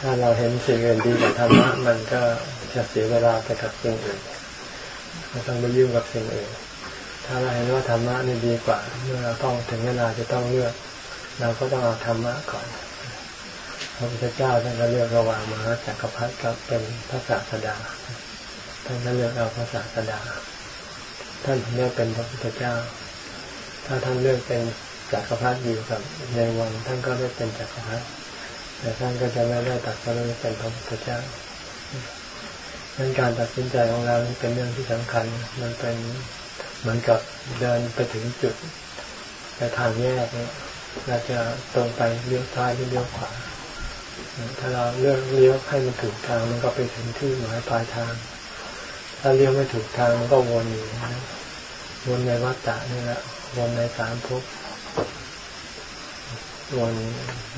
ถ้าเราเห็นสิ่งอื่นดีกว่าธรรมะมันก็จะเสียเวลาไปกับสิ่งอื่นไม่ต้องไปยุ่งกับสิ่งอื่น ถ้าเราเห็นว่าธรรมะนี่ดีกว่า เมื่อเราต้องถึงเวลาจะต้องเลือก เราก็ต้องเอาธรรมะก่อนพระพุทธเจ้าท่านก็เลือกระหว่างมหาจักรพรรดิกับเป็นพระศาสดาท่านก็เลือกเอาพระศาสดา ท่านถึงได้เป็นพระพุทธเจ้า ถ้าท่านเลือกเป็นจักรพรรดิอยู่กับในวันท่านก็ได้เป็นจักรพรรดิ แต่ท่านก็จะไม่ได้ตัดสินเป็นพระพุทธเจ้าดังการตัดสินใจของเราเป็นเรื่องที่สำคัญ มันเป็นเหมือนกับเดินไปถึงจุดไปทางแยกเนี่ยเราจะตรงไปเลี้ยวซ้ายหรือเลี้ยวขวา ถ้าเราเลือกเลี้ยวให้มันถูกทางมันก็ไปถึงที่หมายปลายทาง ถ้าเลี้ยวไม่ถูกทางมันก็วนอยู่วนในวัฏฏะนี่แหละวนในสามภพ วน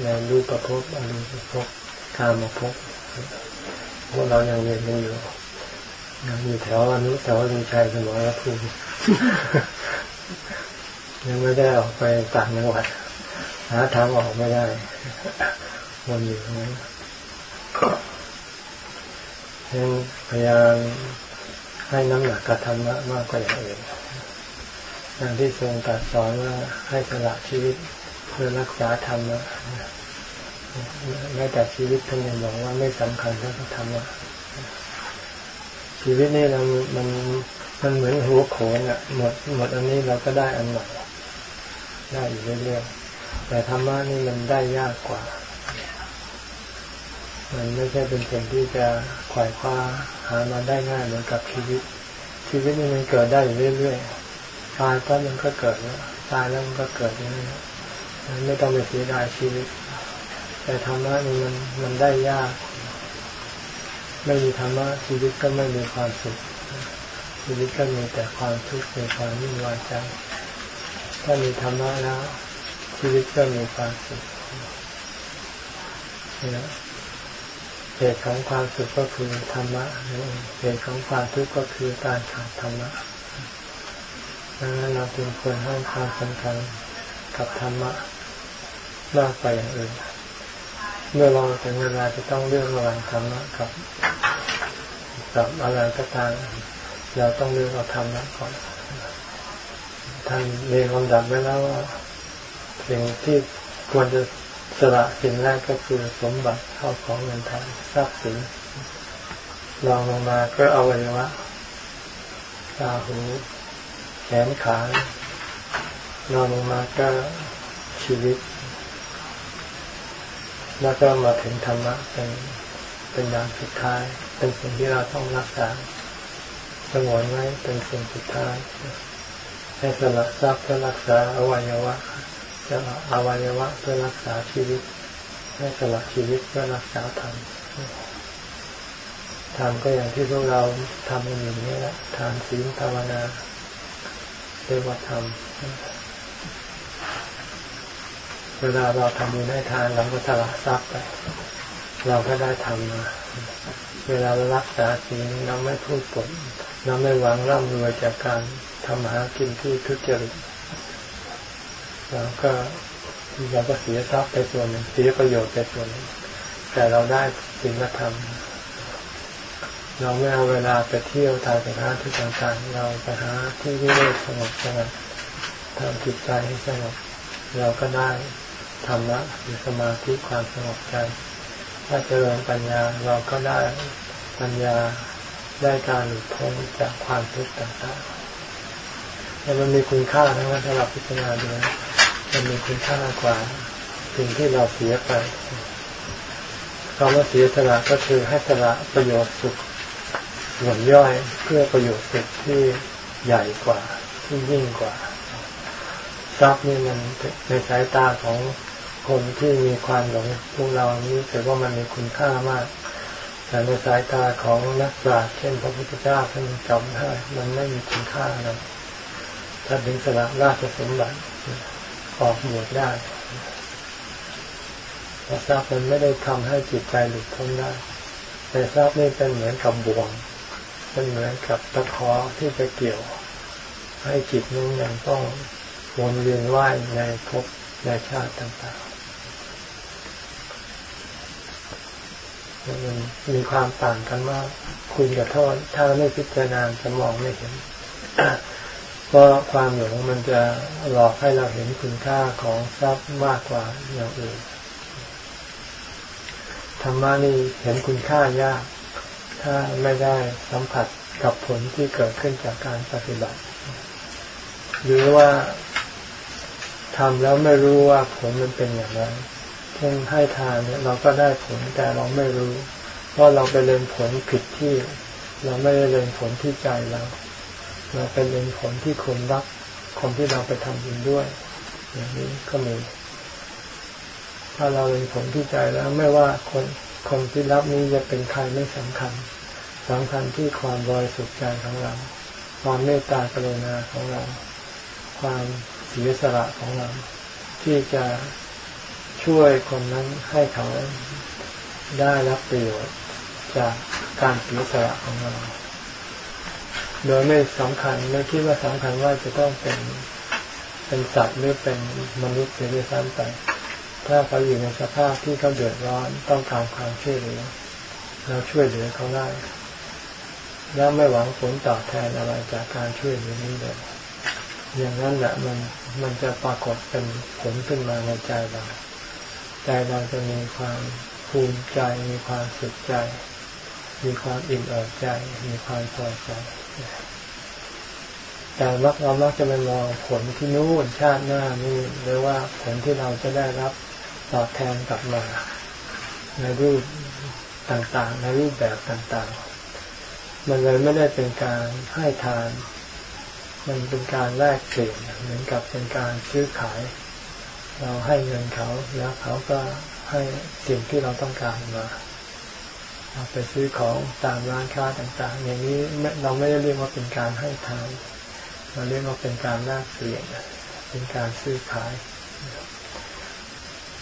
ในรูปภพอรูปภพกามภพพวกเรายังเรียนกันอยู่ยังอยู่แถวอนุแถวลุงชัยสมรภูมิยังไม่ได้ออกไปต่างจังหวัดหาทางออกไม่ได้วนอยู่ตรงนั้นยังพยายามให้น้ำหนักกับธรรมะมากกว่าอย่างอื่นอย่างที่ทรงตรัสสอนว่าให้สละชีวิต เพื่อรักษาธรรมะแม้แต่ชีวิตท่านยังบอกว่าไม่สำคัญเท่าธรรมะชีวิตนี่เรามันมันเหมือนหัวโขนอะหมดหมดอันนี้เราก็ได้อันใหม่ได้อยู่เรื่อยๆแต่ธรรมะนี่มันได้ยากกว่า มันไม่ใช่เป็นสิ่งที่จะขวายคว้าหามาได้ง่ายเหมือนกับชีวิต ชีวิตนี่มันเกิดได้อยู่เรื่อยๆตายก็มันก็เกิดแล้วตายแล้วมันก็เกิดอย่างนี้ ไม่ต้องไปเสียดายชีวิต แต่ธรรมะนี่มันมันได้ยาก ไม่มีธรรมะชีวิตก็ไม่มีความสุข ชีวิตก็มีแต่ความทุกข์มีความวุ่นวายใจถ้ามีธรรมะแล้ว ชีวิตก็มีความสุขเหตุของความสุขก็คือธรรมะเหตุของความทุกข์ก็คือการขาดธรรมะดังนั้นเราจึงควรให้ความสำคัญกับธรรมะ มากไปอย่างอื่นเมื่อเราถึงเวลาจะต้องเลือกระหว่างธรรมะกับกับอะไรก็ตามเราต้องเลือกเอาธรรมะก่อนท่านเรียนลำดับไว้แล้วว่าสิ่งที่ควรจะสละสิ่งแรกก็คือสมบัติเข้าของเงินทองทรัพย์สินลองลงมาก็เอาไว้ว่าตาหูแขนขาลองลงมาก็ชีวิต แล้วก็มาถึงธรรมะเป็นเป็นอย่างสุดท้าย เป็นสิ่งที่เราต้องรักษาสงวนไว้เป็นสิ่งสุดท้ายให้สละทรัพย์เพื่อรักษาอวัยวะจะอวัยวะเพื่อรักษาชีวิตให้สละชีวิตเพื่อรักษาธรรมธรรมก็อย่างที่พวกเราทำกันอยู่นี่แหละทานศีลภาวนาเรียกว่าธรรม เวลาเราทำบุญให้ทานเราก็สละทรัพย์ไป เราก็ได้ทำมาเวลาเรารักษาศีลเราไม่พูดปดเราไม่หวังร่ำรวยจากการทำหากินที่ทุจริตเราก็เราก็เสียทรัพย์ไปส่วนหนึ่งเสียประโยชน์ไปส่วนหนึ่งแต่เราได้สิ่งธรรมเราไม่เอาเวลาไปเที่ยวทางสถานที่ต่างๆ เราไปหาที่วิเวกสงบสงบทำจิตใจให้สงบเราก็ได้ ธรรมะหรือสมาธิความสงบใจ ถ้าเจริญปัญญาเราก็ได้ปัญญาได้การหลุดพ้นจากความทุกข์ต่างๆแต่มันมีคุณค่าทั้งนั้นสำหรับพิจารณาดูมันมีคุณค่ากว่าสิ่งที่เราเสียไปคำว่าเสียสละก็คือให้สละประโยชน์สุขส่วนย่อยเพื่อประโยชน์สุขที่ใหญ่กว่าที่ยิ่งกว่าทรัพย์นี่มันในสายตาของ คนที่มีความหลงพวกเรานี้ถือว่ามันมีคุณค่ามาก แต่ในสายตาของนักปราชญ์เช่น พระพุทธเจ้าท่านจำได้มันไม่มีคุณค่าเลยถ้าถึงสละราชสมบัติออกบวชได้พราะทรัพย์มันไม่ได้ทำให้จิตใจหลุดพ้นได้ แต่ทรัพย์นี่เป็นเหมือนกับบ่วง เป็นเหมือนกับตะขอที่จะเกี่ยว ให้จิตนั้นยังต้องวนเวียนว่ายในภพในชาติต่างๆ มันมีความต่างกันมากคุณกับโทษ ถ้าไม่พิจารณาจะมองไม่เห็นเพราะความหลงมันจะหลอกให้เราเห็นคุณค่าของทรัพย์มากกว่าอย่างอื่นธรรมะนี่เห็นคุณค่ายาก ถ้าไม่ได้สัมผัสกับผลที่เกิดขึ้นจากการปฏิบัติ หรือว่าทำแล้วไม่รู้ว่าผลมันเป็นอย่างไร ช่นให้ทานเนี่ยเราก็ได้ผลแต่เราไม่รู้เพราะเราไปเล็งผลผิดที่ เราไม่ได้เล็งผลที่ใจเรา เราเป็นเล็งผลที่คนรักคนที่เราไปทำบุญด้วย อย่างนี้ก็มี ถ้าเราเล็งผลที่ใจแล้วไม่ว่าคนคนที่รับนี้จะเป็นใครไม่สำคัญสำคัญที่ความบริสุทธิ์ใจของเรา ความเมตตากรุณาของเรา ความเสียสละของเรา ที่จะ ช่วยคนนั้นให้เขาได้รับประโยชน์จากการเสียสละของเรา โดยไม่สำคัญไม่คิดว่าสำคัญว่าจะต้องเป็นเป็นสัตว์หรือเป็นมนุษย์หรือซ้ำไป ถ้าเขาอยู่ในสภาพที่เขาเดือดร้อนต้องการความช่วยเหลือเราช่วยเหลือเขาได้แล้วไม่หวังผลตอบแทนอะไรจากการช่วยเหลือนี้เลยอย่างนั้นแหละมันมันจะปรากฏเป็นผลขึ้นมาในใจเรา ใจเราจะมีความภูมิใจ มีความสุขใจ มีความอิ่มเอิบใจ มีความพอใจแต่มักเรามักจะไปมองผลที่นู่นชาติหน้านี่หรือว่าผลที่เราจะได้รับตอบแทนกลับมาในรูปต่างๆ ในรูปแบบต่างๆ มันเลยไม่ได้เป็นการให้ทาน มันเป็นการแลกเปลี่ยนเหมือนกับเป็นการซื้อขาย เราให้เงินเขาแล้วเขาก็ให้สิ่งที่เราต้องการมาเราไปซื้อของตามร้านค้าต่าง ๆ อย่างนี้เราไม่ได้เรียกว่าเป็นการให้ทานเราเรียกว่าเป็นการแลกเปลี่ยนเป็นการซื้อขาย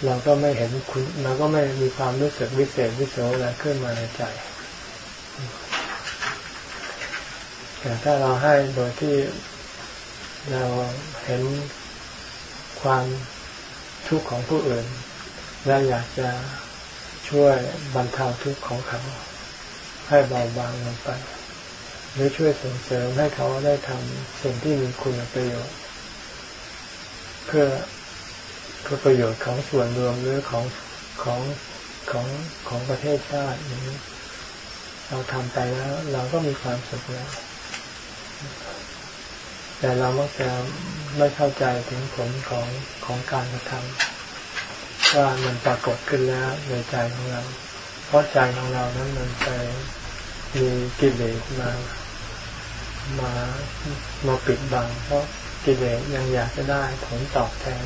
เราก็ไม่เห็นคุณเราก็ไม่มีความรู้สึกวิเศษวิโสอะไรขึ้นมาในใจแต่ถ้าเราให้โดยที่เราเห็นความ ทุกข์ของผู้อื่น และอยากจะช่วยบรรเทาทุกข์ของเขา ให้เบาบางลงไปหรือช่วยส่งเสริมให้เขาได้ทำสิ่งที่มีคุณประโยชน์ เพื่อเพื่อประโยชน์ของส่วนรวมหรือของของของของประเทศชาตินี้ เราทำไปแล้ว เราก็มีความสุขแล้ว แต่เรามักจะไม่เข้าใจถึงผลของของการกระทำว่ามันปรากฏขึ้นแล้วในใจของเรา เพราะใจของเรานั้นมันไปมีกิเลสมามามาปิดบัง เพราะกิเลสยังอยากจะได้ผลตอบแทน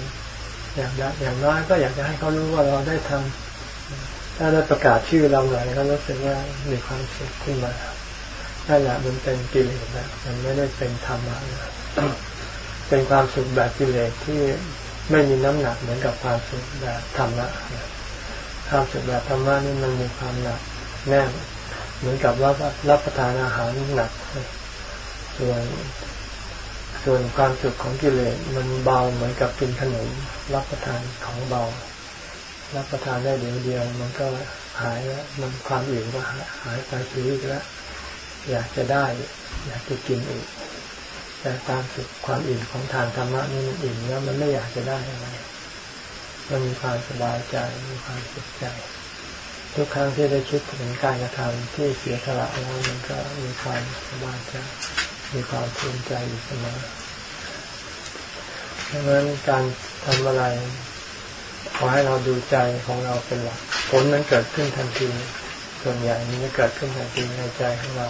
อย่างอย่างน้อยก็อยากจะให้เขารู้ว่าเราได้ทำถ้าได้ประกาศชื่อเราหน่อยก็รู้สึกว่ามีความสุขขึ้นมา นั่นแหละมันเป็นกิเลสนะมันไม่ได้เป็นธรรมะนะเป็นความสุขแบบกิเลสที่ไม่มีน้ำหนักเหมือนกับความสุขแบบธรรมะความสุขแบบธรรมะนี่มันมีความหนักแน่นเหมือนกับรับรับประทานอาหารหนักส่วนส่วนความสุขของกิเลสมันเบาเหมือนกับกินขนมรับประทานของเบา รับประทานได้เดียวเดียว มันก็หายแล้วมันความอิ่มก็หายไปทีอีกแล้ว อยากจะได้อยากจะกินอีกแต่ตามสุขความอิ่มของทานธรรมะนี่มันอิ่มแล้วมันไม่อยากจะได้อะไรมันมีความสบายใจมีความสุขใจ ทุกครั้งที่ได้คิดถึงการกระทำที่เสียสละแล้วมันก็มีความสบายใจมีความภูมิใจอยู่เสมอดังนั้นการทำอะไรขอให้เราดูใจของเราเป็นหลักผลนั้นเกิดขึ้นทันทีส่วนใหญ่มันจะเกิดขึ้นทันทีในใจของเรา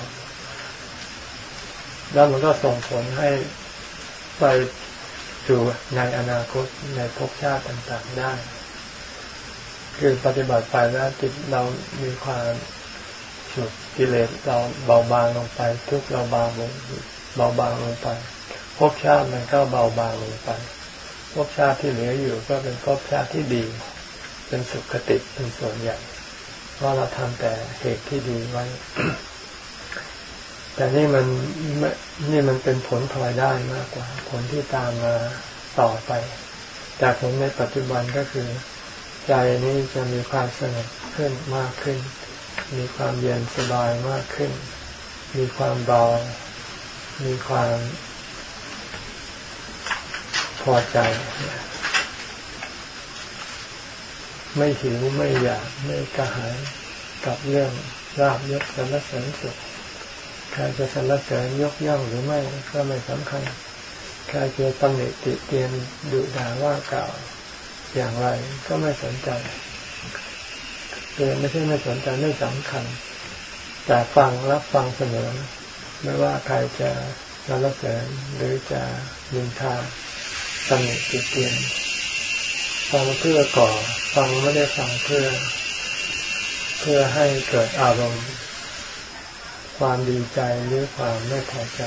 แล้วมันก็ส่งผลให้ไปสู่ในอนาคตในภพชาติต่างๆได้ คือปฏิบัติไปแล้วจิตเรามีความสุขกิเลสเราเบาบางลงไป ทุกเราเบาลงเบาบางลงไปภพชาติมันก็เบาบางลงไปภพชาติที่เหลืออยู่ก็เป็นภพชาติที่ดี เป็นสุขติเป็นส่วนใหญ่เพราะเราทำแต่เหตุที่ดีไว้ แต่นี่มันนี่มันเป็นผลพลอยได้มากกว่า ผลที่ตามมาต่อไป แต่ผลในปัจจุบันก็คือ ใจนี้จะมีความสงบขึ้นมากขึ้น มีความเย็นสบายมากขึ้น มีความเบา มีความพอใจ ไม่หิวไม่อยากไม่กระหายกับเรื่องราบยศสรรเสริญสุข ใครจะสรรเสริญยกย่องหรือไม่ก็ไม่สำคัญใครจะตำหนิติเตียนดุด่าว่ากล่าว อย่างไรก็ไม่สนใจคือไม่ใช่ไม่สนใจไม่สำคัญ แต่ฟังรับฟังเสมอไม่ว่าใครจะสรรเสริญหรือจะยินทาตำหนิติเตียนฟังเพื่อก่อ ฟังไม่ได้ฟังเพื่อ เพื่อให้เกิดอารมณ์ ความดีใจหรือความไม่พอใจ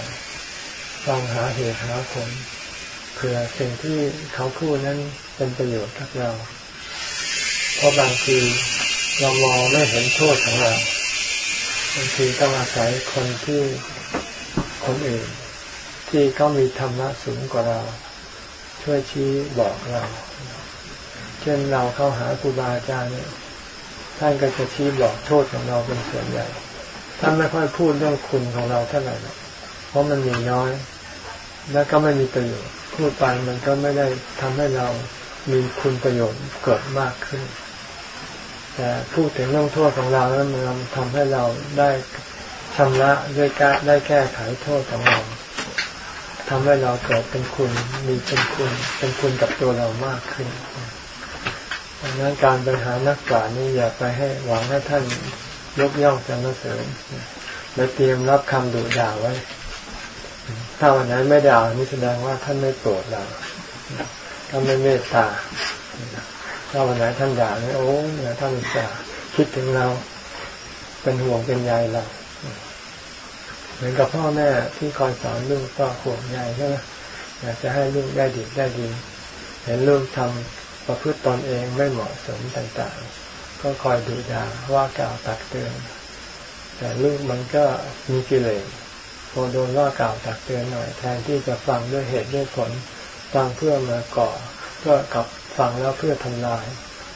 ฟังหาเหตุหาผลเผื่อสิ่งที่เขาพูดนั้นเป็นประโยชน์กับเรา เพราะบางทีเรามองไม่เห็นโทษของเราบางทีต้องอาศัยคนที่คนอื่น ที่เขามีธรรมะสูงกว่าเรา ช่วยชี้บอกเรา เช่นเราเข้าหาครูบาอาจารย์เนี่ยท่านก็จะชี้บอกโทษของเราเป็นส่วนใหญ่ ท่านไม่ค่อยพูดเรื่องคุณของเราเท่าไหร่เพราะมันมีน้อย แล้วก็ไม่มีประโยชน์พูดไปมันก็ไม่ได้ทำให้เรามีคุณประโยชน์เกิดมากขึ้น แต่พูดถึงเรื่องโทษของเราแล้วมันทำให้เราได้ชำระด้วยกาได้แก้ไขโทษของเราทำให้เราเกิดเป็นคุณมีเป็นคุณเป็นคุณกับตัวเรามากขึ้นดังนั้นการไปหานักปราชญ์นี่อย่าไปให้หวังให้ท่าน ยกย่องสรรเสริญและเตรียมรับคำดุด่าไว้ ถ้าวันนั้นไม่ด่านี่แสดงว่าท่านไม่โกรธเราท่านไม่เมตตา ถ้าวันไหนท่านด่าเนี่ยโอ้เนี่ยท่านจะคิดถึงเรา เป็นห่วงเป็นใยเรา เหมือนกับพ่อแม่ที่คอยสอนลูกก็ห่วงใยใช่ไหมอยากจะให้ลูกได้ดีได้ดี เห็นลูกทำประพฤติตนเองไม่เหมาะสมต่างๆ ก็คอยดูด่าว่ากล่าวตักเตือน แต่ลูกมันก็มีกิเลสพอโดนว่ากล่าวตักเตือนหน่อย แทนที่จะฟังด้วยเหตุด้วยผลฟังเพื่อมาก่อก็กลับฟังแล้วเพื่อทำลาย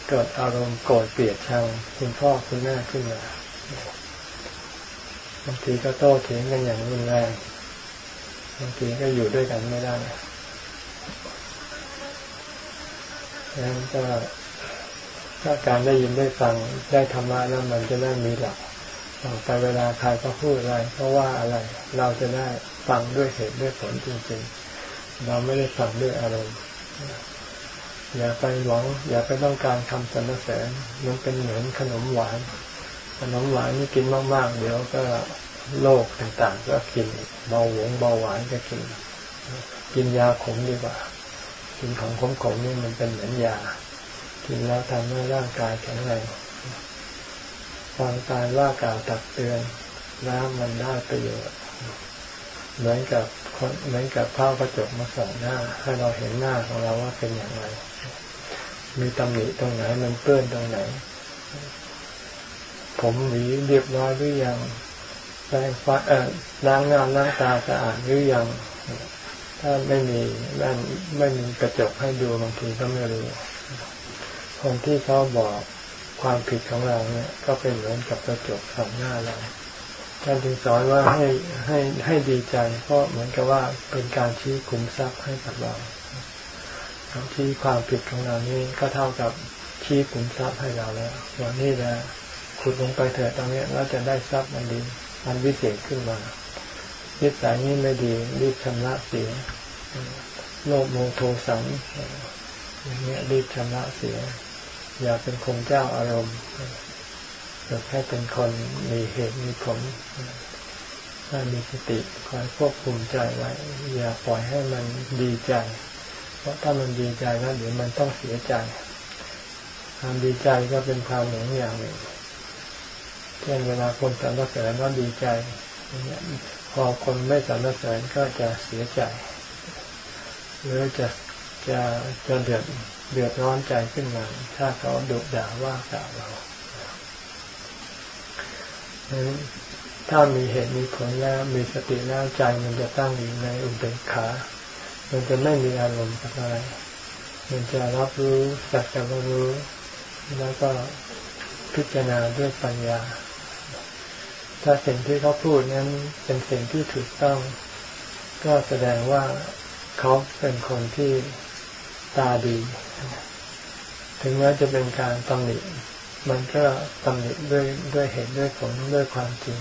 เกิดอารมณ์โกรธเกลียดชังคุณพ่อคุณแม่ขึ้นมาบางทีก็โต้เถียงกันอย่างรุนแรงบางทีก็อยู่ด้วยกันไม่ได้ดังนั้น ก็ถ้าการได้ยินได้ฟังได้ธรรมะแล้วมันจะได้มีหลักต่อไปเวลาใครก็พูดอะไรเพราะว่าอะไร เราจะได้ฟังด้วยเหตุด้วยผลจริงๆ เราไม่ได้ฟังด้วยอารมณ์อย่าไปหวังอย่าไปต้องการคำสรรเสริญมันเป็นเหมือนขนมหวาน ขนมหวานนี่กินมากๆ เดี๋ยวก็โรคต่างๆ ก็กินเบาหวงเบาหวานก็กิน กินยาขมดีกว่า กินของขมๆนี่มันเป็นเหมือนยา กินแล้วทำให้ร่างกายแข็งแรงฟังการว่ากล่าวตักเตือนแล้วมันได้ประโยชน์เหมือนกับเหมือนกับภาพกระจกมาส่องหน้า ให้เราเห็นหน้าของเราว่าเป็นอย่างไร มีตำหนิตรงไหนมันเปื้อนตรงไหน ผมหวีเรียบร้อยหรือยังแปรงฟ้าเอ่อล้างหน้าล้างตาสะอาดหรือยัง ถ้าไม่มีนั่นไม่มีกระจกให้ดูบางทีก็ไม่รู้ คนที่เขาบอกความผิดของเราเนี่ย ก็เป็นเหมือนกับกระจกส่องหน้าเราท่านจึงสอนว่าให้ให้ให้ดีใจ เพราะเหมือนกับว่าเป็นการชี้คุมทรัพย์ให้กับเราชี้ความผิดของเรานี่ก็เท่ากับชี้คุมทรัพย์ให้เราแล้ววันนี้แหละขุดลงไปเถิดตรงนี้เราจะได้ทรัพย์มันดีมันวิเศษขึ้นมานิสัยนี้ไม่ดีรีบชำระเสียโลภโมโทสังอย่างเงี้ยรีบชำระเสีย อย่าเป็นคนเจ้าอารมณ์อยากให้เป็นคนมีเหตุมีผลถ้ามีสติคอยควบคุมใจไว้ อย่าปล่อยให้มันดีใจ เพราะถ้ามันดีใจแล้วเดี๋ยวมันต้องเสียใจ ความดีใจก็เป็นความหนึ่งอย่างหนึ่งเช่นเวลาคนสรรเสริญว่าดีใจพอคนไม่สรรเสริญก็จะเสียใจ หรือจะจะจะเดือด เดือดร้อนใจขึ้นมา ถ้าเขาดุด่าว่ากล่าวเราถ้ามีเหตุมีผลแล้วมีสติแล้วใจมันจะตั้งอยู่ในอุเบกขา มันจะไม่มีอารมณ์อะไร มันจะรับรู้สักแต่ว่ารู้ แล้วก็พิจารณาด้วยปัญญา ถ้าสิ่งที่เขาพูดนั้นเป็นสิ่งที่ถูกต้อง ก็แสดงว่าเขาเป็นคนที่ตาดี ถึงแม้จะเป็นการตำหนิมันก็ตำหนิด้วยด้วยเหตุด้วยผลด้วยความจริง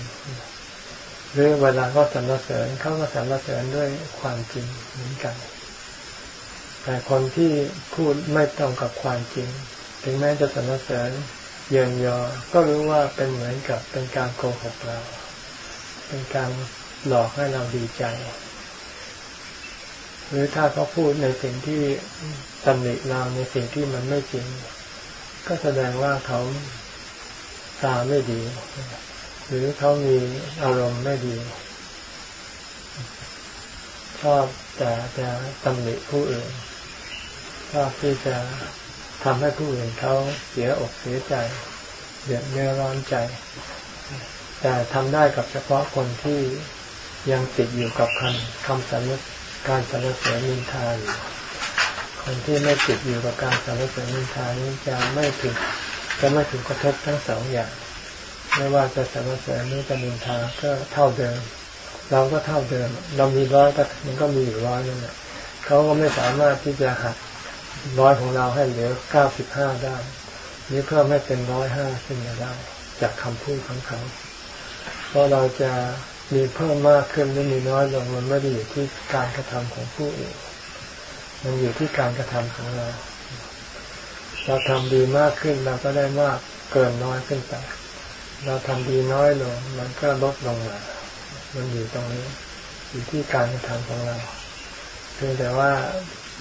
หรือเวลาเขาสรรเสริญเขาก็สรรเสริญด้วยความจริงเหมือนกัน แต่คนที่พูดไม่ตรงกับความจริง ถึงแม้จะสรรเสริญเยินยอ ก็รู้ว่าเป็นเหมือนกับเป็นการโกหกเรา เป็นการหลอกให้เราดีใจ หรือถ้าเขาพูดในสิ่งที่ ตำหนิเราในสิ่งที่มันไม่จริง ก็แสดงว่าเขาตาไม่ดี หรือเขามีอารมณ์ไม่ดี ชอบแต่จะตำหนิผู้อื่นชอบที่จะทำให้ผู้อื่นเขาเสียอกเสียใจเดือดเนื้อร้อนใจ แต่ทำได้กับเฉพาะคนที่ยังติดอยู่กับคำคำสรรการสรรเสริญนินทาอยู่ คนที่ไม่ติดอยู่กับการสรรเสริญนินทานี้จะไม่ถึงจะไม่ถึงกระทบทั้งสองอย่าง ไม่ว่าจะสรรเสริญหรือจะนินทาก็เท่าเดิม เราก็เท่าเดิม เรามีร้อยก็มันก็มีอยู่ร้อยนั่นแหละเขาก็ไม่สามารถที่จะหักร้อยของเราให้เหลือเก้าสิบห้าได้หรือเพิ่มให้เป็นร้อยห้าขึ้นมาได้ จากคำพูดของเขาเพราะเราจะมีเพิ่มมากขึ้นหรือมีน้อยลงมันไม่ได้อยู่ที่การกระทำของผู้อื่น มันอยู่ที่การกระทำของเรา เราทำดีมากขึ้นเราก็ได้มากเกินน้อยขึ้นไป เราทำดีน้อยลง มันก็ลดลงมา มันอยู่ตรงนี้ อยู่ที่การกระทำของเราเพียงแต่ว่า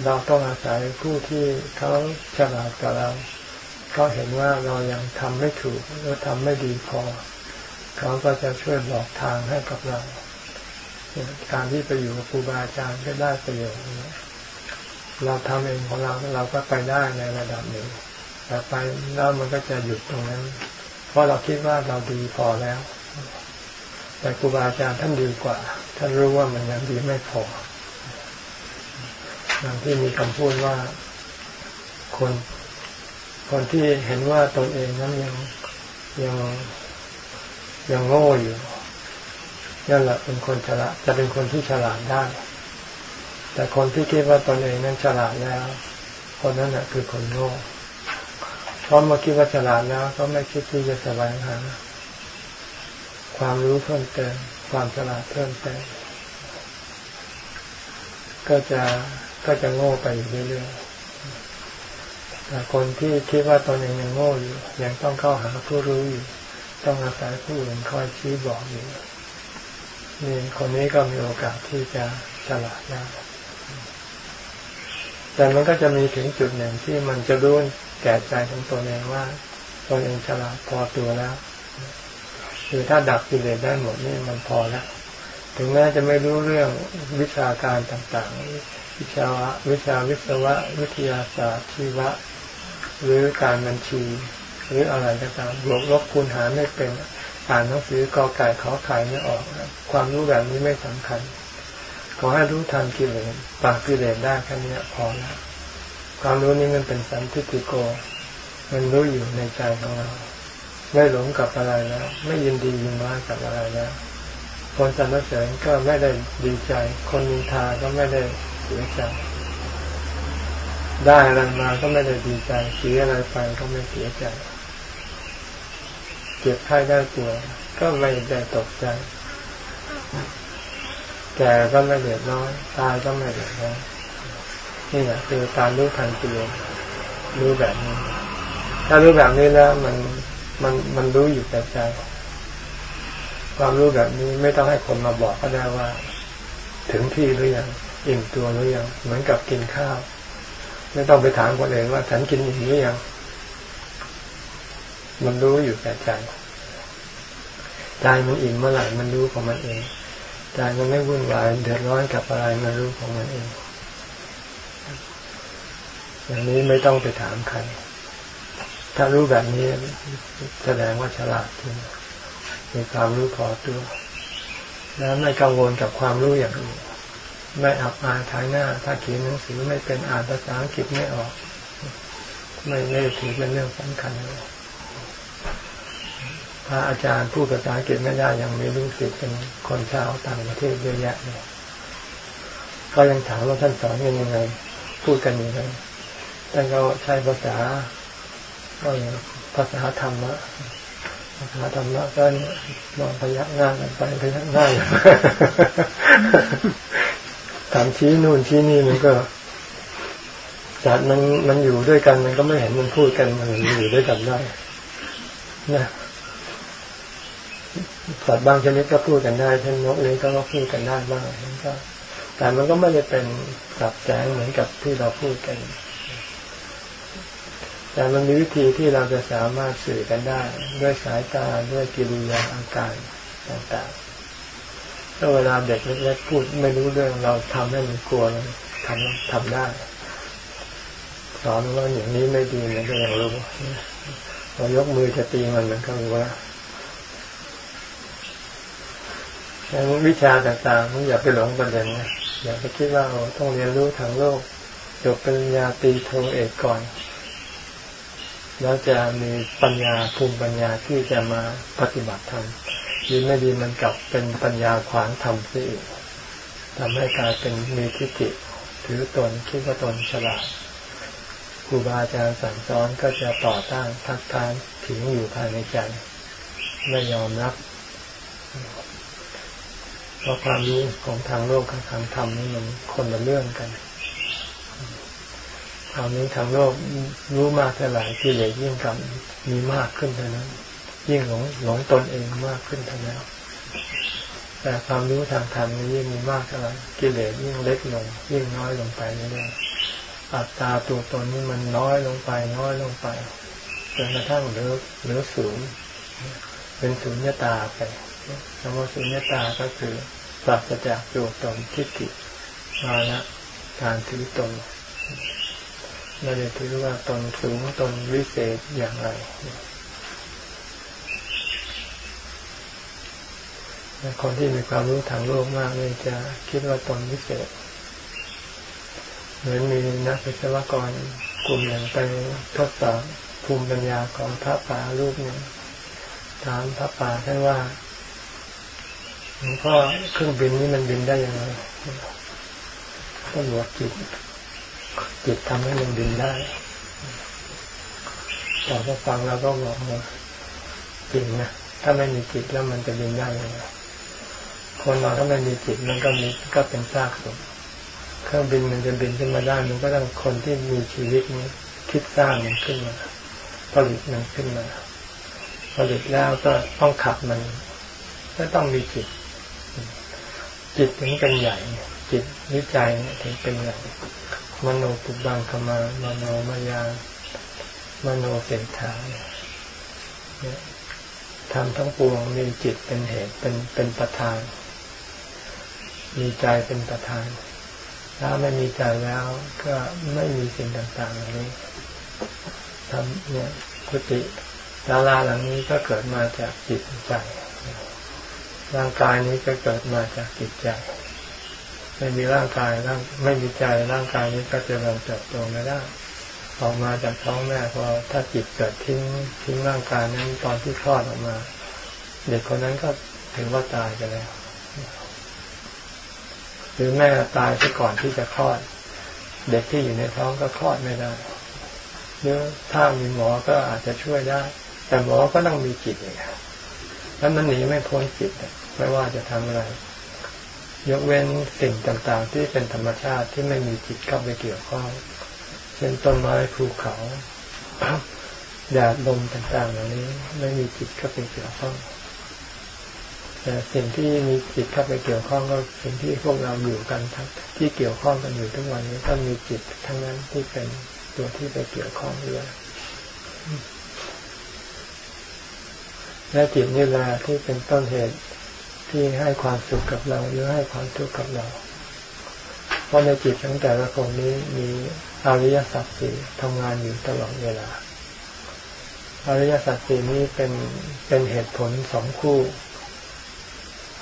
เราต้องอาศัยผู้ที่เขาฉลาดกว่าเราเขาเห็นว่าเรายังทำไม่ถูกหรือทำไม่ดีพอ เขาก็จะช่วยบอกทางให้กับเรา การที่ไปอยู่กับครูบาอาจารย์ก็ได้ประโยชน์ เราทำเองของเราเราก็ไปได้ในระดับหนึ่งแต่ไปแล้วมันก็จะหยุดตรงนั้น เพราะเราคิดว่าเราดีพอแล้ว แต่ครูบาอาจารย์ท่านดีกว่า ท่านรู้ว่ามันยังดีไม่พออย่างที่มีคำพูดว่าคน คนที่เห็นว่าตนเองนั้นยังยังยังโง่อยู่นั่นแหละเป็นคนฉลาดจะเป็นคนที่ฉลาดได้ แต่คนที่คิดว่าตนเองนั้นฉลาดแล้ว คนนั้นแหละคือคนโง่เพราะเมื่อคิดว่าฉลาดแล้ว ก็ไม่คิดที่จะแสวงหาความรู้เพิ่มเติมความฉลาดเพิ่มเติมก็จะก็จะโง่ไปอยู่เรื่อยๆแต่คนที่คิดว่าตนเองยังโง่อยู่ ยังต้องเข้าหาผู้รู้อยู่ ต้องอาศัยผู้อื่นคอยชี้บอกอยู่นี่คนนี้ก็มีโอกาสที่จะฉลาดได้ แต่มันก็จะมีถึงจุดหนึ่งที่มันจะรู้แก่ใจของตัวเองว่าตนเองฉลาดพอตัวแล้วคือถ้าดับกิเลสได้หมดนี่มันพอแล้ว ถึงแม้จะไม่รู้เรื่องวิชาการต่างๆ วิชาวิชาวิศวะ วิทยาศาสตร์ชีวะ หรือการบัญชี หรืออะไรก็ตามบวกลบคูณหารไม่เป็นอ่านหนังสือกอไก่ขอไข่ไม่ออก ความรู้แบบนี้ไม่สำคัญ ขอให้รู้ทันกิเลสปากกิเลสได้แค่นี้พอแล้วความรู้นี้มันเป็นสันติโก มันรู้อยู่ในใจของเรา ไม่หลงกับอะไรแล้ว ไม่ยินดียินร้ายกับอะไรแล้วคนสรรเสริญก็ไม่ได้ดีใจ คนนินทาก็ไม่ได้เสียใจ ได้อะไรมาก็ไม่ได้ดีใจ เสียอะไรไปก็ไม่เสียใจ เจ็บไข้ได้ป่วยก็ไม่ได้ตกใจ แก่ก็ไม่เดือดร้อนตายก็ไม่เดือดร้อนนี่แหละคือการรู้ทันตัวรู้แบบนี้ ถ้ารู้แบบนี้แล้วมันมันมันรู้อยู่แต่ใจความรู้แบบนี้ไม่ต้องให้คนมาบอกก็ได้ว่า ถึงที่หรือยังอิ่มตัวหรือยังเหมือนกับกินข้าว ไม่ต้องไปถามคนอื่นว่าฉันกินอย่างนี้ยังมันรู้อยู่แต่ใจใจมันอิ่มเมื่อไหร่มันรู้ของมันเอง ใจมันไม่วุ่นวายเดือดร้อนกับอะไรมันรู้ของมันเองอย่างนี้ไม่ต้องไปถามใคร ถ้ารู้แบบนี้แสดงว่าฉลาดขึ้นมีความรู้พอตัว แล้วไม่กังวลกับความรู้อย่างอื่นไม่อับอายทายหน้า ถ้าเขียนหนังสือไม่เป็นอ่านภาษาอังกฤษไม่ออก ไม่ไม่ถือเป็นเรื่องสำคัญเลย พระอาจารย์พูดภาษาอังกฤษไม่ได้ยังมีลูกศิษย์เป็นคนชาวต่างประเทศเยอะแยะเลยก็ยังถามว่าท่านสอนกันยังไง พูดกันยังไงท่านก็ใช้ภาษาก็ภาษาธรรมะภาษาธรรมะก็มองพยักหน้ากันไปพยักหน้าถามชี้นู่นชี้นี่มันก็จัดมันมันอยู่ด้วยกันมันก็ไม่เห็นมันพูดกันมันอยู่ด้วยกันได้นะ สัตว์บางชนิดก็พูดกันได้เช่นนกเลี้ยงก็พูดกันได้บ้างก็แต่มันก็ไม่ได้เป็นสับแสงเหมือนกับที่เราพูดกัน แต่มันมีวิธีที่เราจะสามารถสื่อกันได้ ด้วยสายตาด้วยกิริยาอาการต่างๆถ้าเวลาเด็กเล็กๆพูดไม่รู้เรื่องเราทำให้มันกลัวทำทำได้สอนว่าอย่างนี้ไม่ดีมันก็ยังรู้เรายกมือจะตีมันมันก็รู้ว่า ดังวิชาต่างๆมันอย่าไปหลงประเด็นนะอย่าไปคิดว่าต้องเรียนรู้ทางโลกจบปริญญาตีโทเอกก่อน แล้วจะมีปัญญาภูมิปัญญาที่จะมาปฏิบัติธรรมดีไม่ดีมันกลับเป็นปัญญาขวางธรรมซะอีกทำให้กลายเป็นมีทิฏฐิถือตนคิดว่าตนฉลาดครูบาอาจารย์สั่งสอนก็จะต่อต้านทักทานถึงอยู่ภายในใจไม่ยอมรับ ราะความรู้ของทางโลกกับทางธรรมนี่มันคนละเรื่องกันความรู้ทางโลกรู้มากเท่าไหร่ที่เหลือยิ่งกับมีมากขึ้นเท่านั้น ยิ่งหลงหลงตนเองมากขึ้นเท่านั้นแต่ความรู้ทางธรรมนี่ยิ่งมีมากเท่าไหร่กิเลสยิ่งเล็กลง ยิ่งน้อยลงไปเรื่อยๆอัตตาตัวตนนี่มันน้อยลงไป น้อยลงไปจนกระทั่งเหลือเหลือศูนย์เป็นศูนย์ตาไปคำว่าสุญญตาก็คือ ปราศจากตัวตนทิฏฐิมานะการถือตนไม่ได้ถือว่าตนสูงตนวิเศษอย่างไรคนที่มีความรู้ทางโลกมากเลยจะคิดว่าตนวิเศษ เหมือนมีนักวิศวกรกลุ่มหนึ่งไปทดสอบภูมิปัญญาของพระป่ารูปหนึ่งถามพระป่าท่านว่า หลวงพ่อเครื่องบินนี้มันบินได้ยังไงก็บอกจิตจิตทำให้มันบินได้ตอนที่ฟังเราก็บอกว่าจริงนะถ้าไม่มีจิตแล้วมันจะบินได้ยังไงคนเราถ้าไม่มีจิตมันก็มีก็เป็นซากศพเครื่องบินมันจะบินขึ้นมาได้มันก็ต้องคนที่มีชีวิตนี้คิดสร้างมันขึ้นมาผลิตมันขึ้นมาผลิตแล้วก็ต้องขับมันก็ต้องมีจิต จิตถึงเป็นใหญ่ จิตวิจัยถึงเป็นใหญ่มโนปุบังคมามโนมายามโนเสกฐานทำทั้งปวงมีจิตเป็นเหตุเป็นเป็นประธาน มีใจเป็นประธาน ถ้าไม่มีใจแล้วก็ไม่มีสิ่งต่างๆเหล่านี้ทำเนี่ยกุฏิดาราหลังนี้ก็เกิดมาจากจิตใจ ร่างกายนี้ก็เกิดมาจากจิตใจ ไม่มีร่างกายร่างไม่มีใจร่างกายนี้ก็จะเริ่มเติบโตไม่ได้ออกมาจากท้องแม่พอถ้าจิตเกิดทิ้งทิ้งร่างกายนั้นตอนที่คลอดออกมา เด็กคนนั้นก็ถือว่าตายไปแล้ว หรือแม่ตายไปก่อนที่จะคลอด เด็กที่อยู่ในท้องก็คลอดไม่ได้หรือถ้ามีหมอก็อาจจะช่วยได้ แต่หมอก็ต้องมีจิตเองแล้วมันหนีไม่พ้นจิต ไม่ว่าจะทำอะไร ยกเว้นสิ่งต่างๆ ที่เป็นธรรมชาติที่ไม่มีจิตเข้าไปเกี่ยวข้อง เช่นต้นไม้ภูเขาแดดลมต่างๆเหล่านี้ไม่มีจิตเข้าไปเกี่ยวข้อง แต่สิ่งที่มีจิตเข้าไปเกี่ยวข้องก็สิ่งที่พวกเราอยู่กันทั้งที่เกี่ยวข้องกันอยู่ทุกวันนี้ก็มีจิตทั้งนั้นที่เป็นตัวที่ไปเกี่ยวข้องด้วยและจิตนี่แหละที่เป็นต้นเหตุ ที่ให้ความสุขกับเราหรือให้ความทุกข์กับเรา เพราะในจิตของแต่ละคนนี้มีอริยสัจสี่ทำงานอยู่ตลอดเวลา อริยสัจสี่นี้เป็นเป็นเหตุผลสองคู่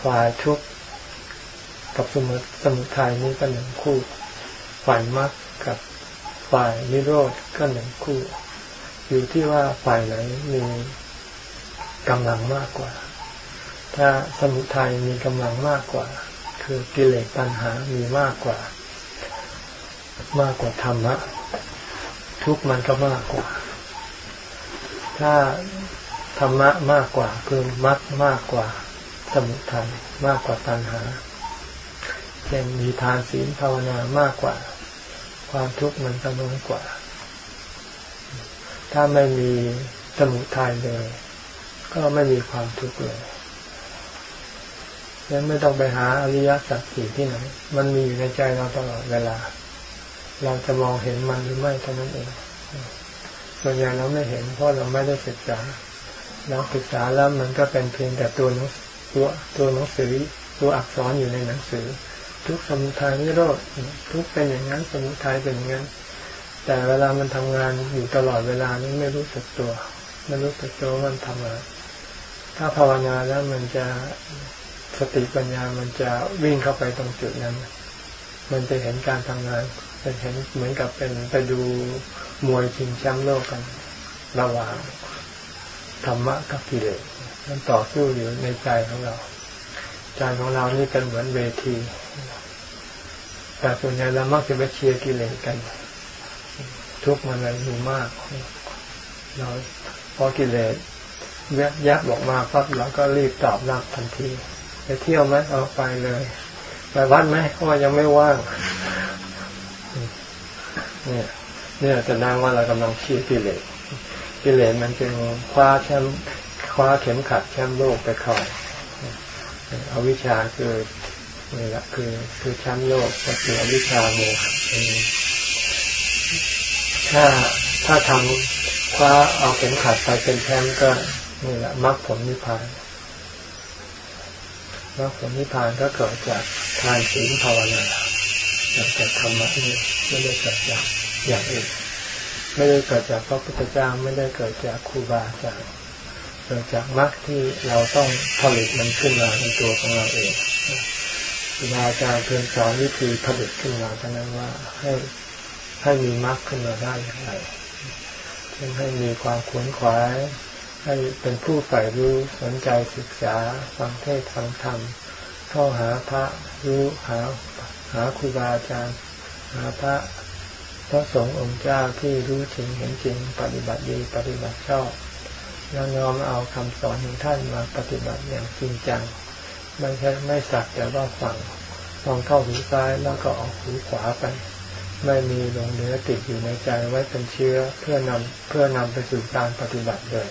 ฝ่ายทุกข์กับสมุสมุทัยนี้ก็หนึ่งคู่ ฝ่ายมรรคกับฝ่ายนิโรธก็หนึ่งคู่ อยู่ที่ว่าฝ่ายไหนมีกำลังมากกว่า ถ้าสมุทัยมีกำลังมากกว่า คือกิเลสตัณหามีมากกว่า มากกว่าธรรมะทุกมันก็มากกว่า ถ้าธรรมะมากกว่าคือมรรคมากกว่า สมุทัยมากกว่าตัณหาเช่นมีทานศีลภาวนามากกว่า ความทุกข์มันก็น้อยกว่า ถ้าไม่มีสมุทัยเลย ก็ไม่มีความทุกข์เลย ยังไม่ต้องไปหาอริยสัจสี่ที่ไหน มันมีอยู่ในใจเราตลอดเวลา เราจะมองเห็นมันหรือไม่เท่านั้นเอง ส่วนใหญ่เราไม่เห็นเพราะเราไม่ได้ศึกษา เราศึกษาแล้วมันก็เป็นเพียงแต่ตัวหนังตัวตัวหนังสือ ตัวอักษรอยู่ในหนังสือ ทุกสมุทัยนิโรธทุกเป็นอย่างนั้นสมุทัยเป็นอย่างนั้น แต่เวลามันทำงานอยู่ตลอดเวลานี้ไม่รู้สึกตัว ไม่รู้สึกตัวมันทำอะไรถ้าภาวนาแล้วมันจะ สติปัญญามันจะวิ่งเข้าไปตรงจุดนั้น มันจะเห็นการทำงานเป็นเห็นเหมือนกับเป็นไปดูมวยชิงแชมป์โลกกัน ระหว่างธรรมะกับกิเลสมันต่อสู้อยู่ในใจของเรา ใจของเรานี่เป็นเหมือนเวที แต่ส่วนใหญ่เรามักจะไปเชียร์กิเลสกัน ทุกมันเลยมีมาก เราพอกิเลสแยบยับออกมาปั๊บเราก็รีบตอบรับทันที ไปเที่ยวไหมเอาไปเลยไปวัดไหมเพราะยังไม่ว่าง เนี่ย เนี่ยจะนั่งว่าเรากำลังชี้กิเลสกิเลสมันจึงคว้าแชมป์คว้าเข็มขัดแชมป์โลกไปคองเอาวิชาคือนี่แหละคือคือแชมป์โลกก็คืออวิชาโมหะถ้าถ้าทำคว้าเอาเข็มขัดไปเป็นแชมป์ก็นี่แหละมรรคผลนิพพาน มรรคผลนิพพานก็เกิดจากทานศีลภาวนาจากธรรมะนี่ไม่ได้เกิดจากอย่างอื่นไม่ได้เกิดจากพระพุทธเจ้าไม่ได้เกิดจากครูบาอาจารย์เกิดจากมรรคที่เราต้องผลิตมันขึ้นมาในตัวของเราเองครูบาอาจารย์เพียงสอนวิธีผลิตขึ้นมาเท่านั้นว่าให้ให้มีมรรคขึ้นมาได้อย่างไรเช่นให้มีความขวนขวาย ให้เป็นผู้ใฝ่รู้สนใจศึกษาฟังเทศฟังธรรมเข้าหาพระรู้หาหาครูบาอาจารย์หาพระพระสงฆ์องค์เจ้าที่รู้จริงเห็นจริง ปฏิบัติดีปฏิบัติชอบแล้วน้อมเอาคำสอนของท่านมาปฏิบัติอย่างจริงจังไม่ใช่ไม่สักแต่ว่าฟังฟังเข้าหูซ้ายแล้วก็ออกหูขวาไป ไม่มีลงเนื้อติดอยู่ในใจไว้เป็นเชื้อเพื่อนำเพื่อนำไปสู่การปฏิบัติเลย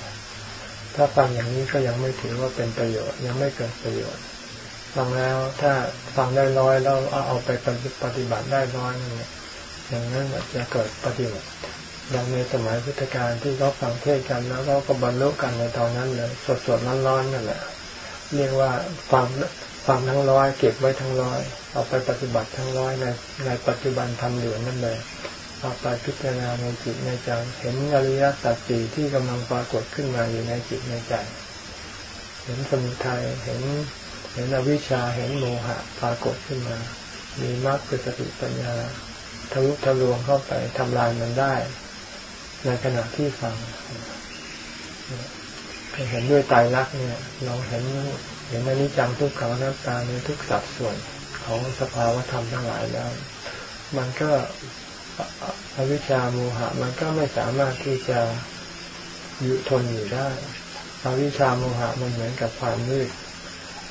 ถ้าฟังอย่างนี้ก็ยังไม่ถือว่าเป็นประโยชน์ ยังไม่เกิดประโยชน์ ฟังแล้วถ้าฟังได้ร้อยแล้วเอาไปปฏิบัติได้ร้อยนึงอย่างนั้นจะเกิดปฏิบัติอย่างในสมัยพุทธกาลที่เขาฟังเทศกันแล้วเราก็บรรลุกันในตอนนั้นเลยสดสดร้อนๆนั่นแหละเรียกว่าฟังฟังทั้งร้อยเก็บไว้ทั้งร้อย เอาไปปฏิบัติทั้งร้อยในในปัจจุบันทำอยู่นั่นเลย เอาไปพิจารณาในจิตในใจเห็นอริยสัจสี่ที่กำลังปรากฏขึ้นมาอยู่ในจิตในใจ เห็นสมุทัยเห็นเห็นอวิชชาเห็นโมหะปรากฏขึ้นมา มีมรรคคือสติปัญญาทะลุทะลวงเข้าไปทำลายมันได้ ในขณะที่ฟังเห็นด้วยตายรักเนี่ยเราเห็นเห็นอนิจจังทุกขังน้ำตาในทุกสัดส่วนของสภาวธรรมทั้งหลายแล้ว มันก็ อวิชาโมหะ มันก็ไม่สามารถที่จะอยู่ทนอยู่ได้อวิชาโมหะมันเหมือนกับความมืด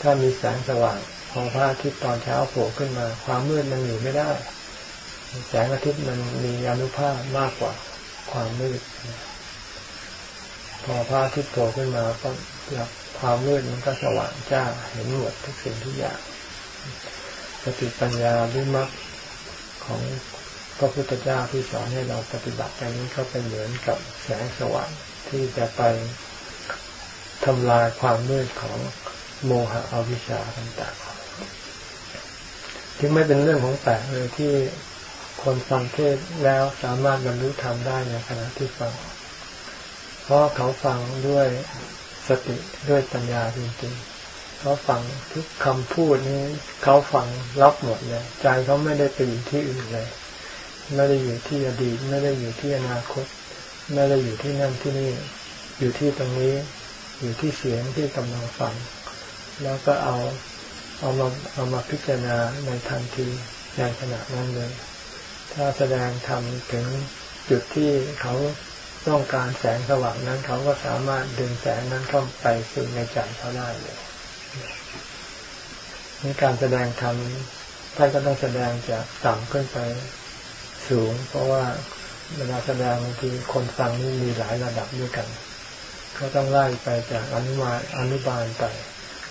ถ้ามีแสงสว่างพอพระอาทิตย์ตอนเช้าโผล่ขึ้นมา ความมืดมันอยู่ไม่ได้ แสงอาทิตย์มันมีอนุภาพมากกว่าความมืด พอพระอาทิตย์โผล่ขึ้นมาก็ความมืดมันก็สว่างจ้าเห็นหมดทุกสิ่งทุกอย่างสติปัญญาวิมักของพ ระพุทธเจ้าที่สอนให้เราปฏิบัติอันนี้ก็เป็นเหมือนกับแสงสว่างที่จะไปทำลายความมืดของโมหะอวิชชาต่างๆที่ไม่เป็นเรื่องของแปลกเลยที่คนฟังเทศแล้วสามารถบรรลุธรรมได้ในขณะที่ฟัง เพราะเขาฟังด้วยสติด้วยปัญญาจริงๆเขาฟังทุกคำพูดนี้ เขาฟังรับหมดเลย ใจเขาไม่ได้ไปอยู่ที่อื่นเลย ไม่ได้อยู่ที่อดีตไม่ได้อยู่ที่อนาคต ไม่ได้อยู่ที่นั่นที่นี่ อยู่ที่ตรงนี้ อยู่ที่เสียงที่กำลังฟัง แล้วก็เอาเอามาเอามาพิจารณาในทันทีในขณะนั้นเลย ถ้าแสดงทำถึงจุดที่เขาต้องการแสงสว่างนั้น เขาก็สามารถดึงแสงนั้นเข้าไปสู่ในใจเขาได้เลยในการแสดงธรรมท่านก็ต้องแสดงจากต่ำขึ้นไป สูง เพราะว่าเวลาแสดงบางทีคนฟังนี่มีหลายระดับด้วยกัน ก็ต้องไล่ไปจากอนุมาอนุบาลไป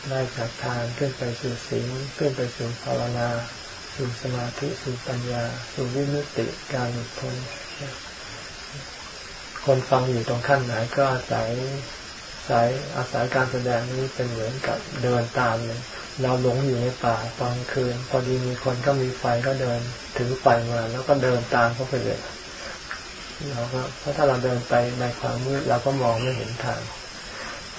ไล่จากทานขึ้นไปสู่ศีลขึ้นไปสู่ภาวนา สู่สมาธิสู่ปัญญา สู่วิมุตติการหลุดพ้นคนฟังอยู่ตรงขั้นไหนก็อาศัยสายอาศัยการแสดงนี้เป็นเหมือนกับเดินตามเลย เราหลงอยู่ในป่าตอนคืนพอดีมีคนก็มีไฟก็เดินถือไฟมา แล้วก็เดินตามเขาไปเลยเราก็เพราะถ้าเราเดินไปในความมืดเราก็มองไม่เห็นทาง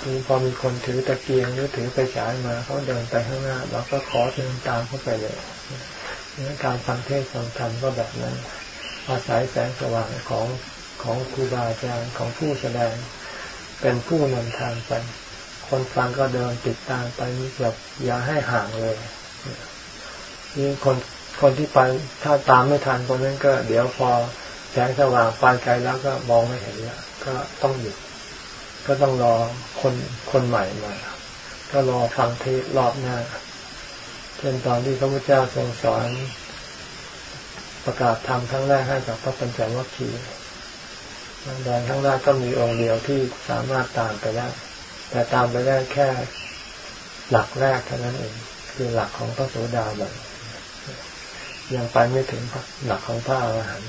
ทีพอมีคนถือตะเกียงหรือถือไปฉายมาเขาเดินไปข้างหน้าเราก็ขอเดินตามเขาไปเลยการฟังเทศฟังธรรมก็แบบนั้น อาศัยแสงสว่างของของครูบาอาจารย์ของผู้แสดงเป็นผู้นำทางไป คนฟังก็เดินติดตามไปแบบอย่าให้ห่างเลยนี่คนคนที่ไปถ้าตามไม่ทันคนนั้นก็ เดี๋ยวพอแสงสว่างปไกลแล้วก็มองไม่เห็นแล้วก็ต้องหยุดก็ต้องรอคนคนใหม่มา ก็รอฟังเทศรอบหน้า เช่นตอนที่พระพุทธเจ้าทรงสอน ประกาศธรรมครั้งแรกให้กับพระปัญจวัคคีย์แดงข้งหน้าก็มีองค์เดียวที่สามารถตามไปได้ แต่ตามไปได้แค่หลักแรกเท่านั้นเอง คือหลักของพระโสดาบันยังไปไม่ถึงหลักของพระอรหันต์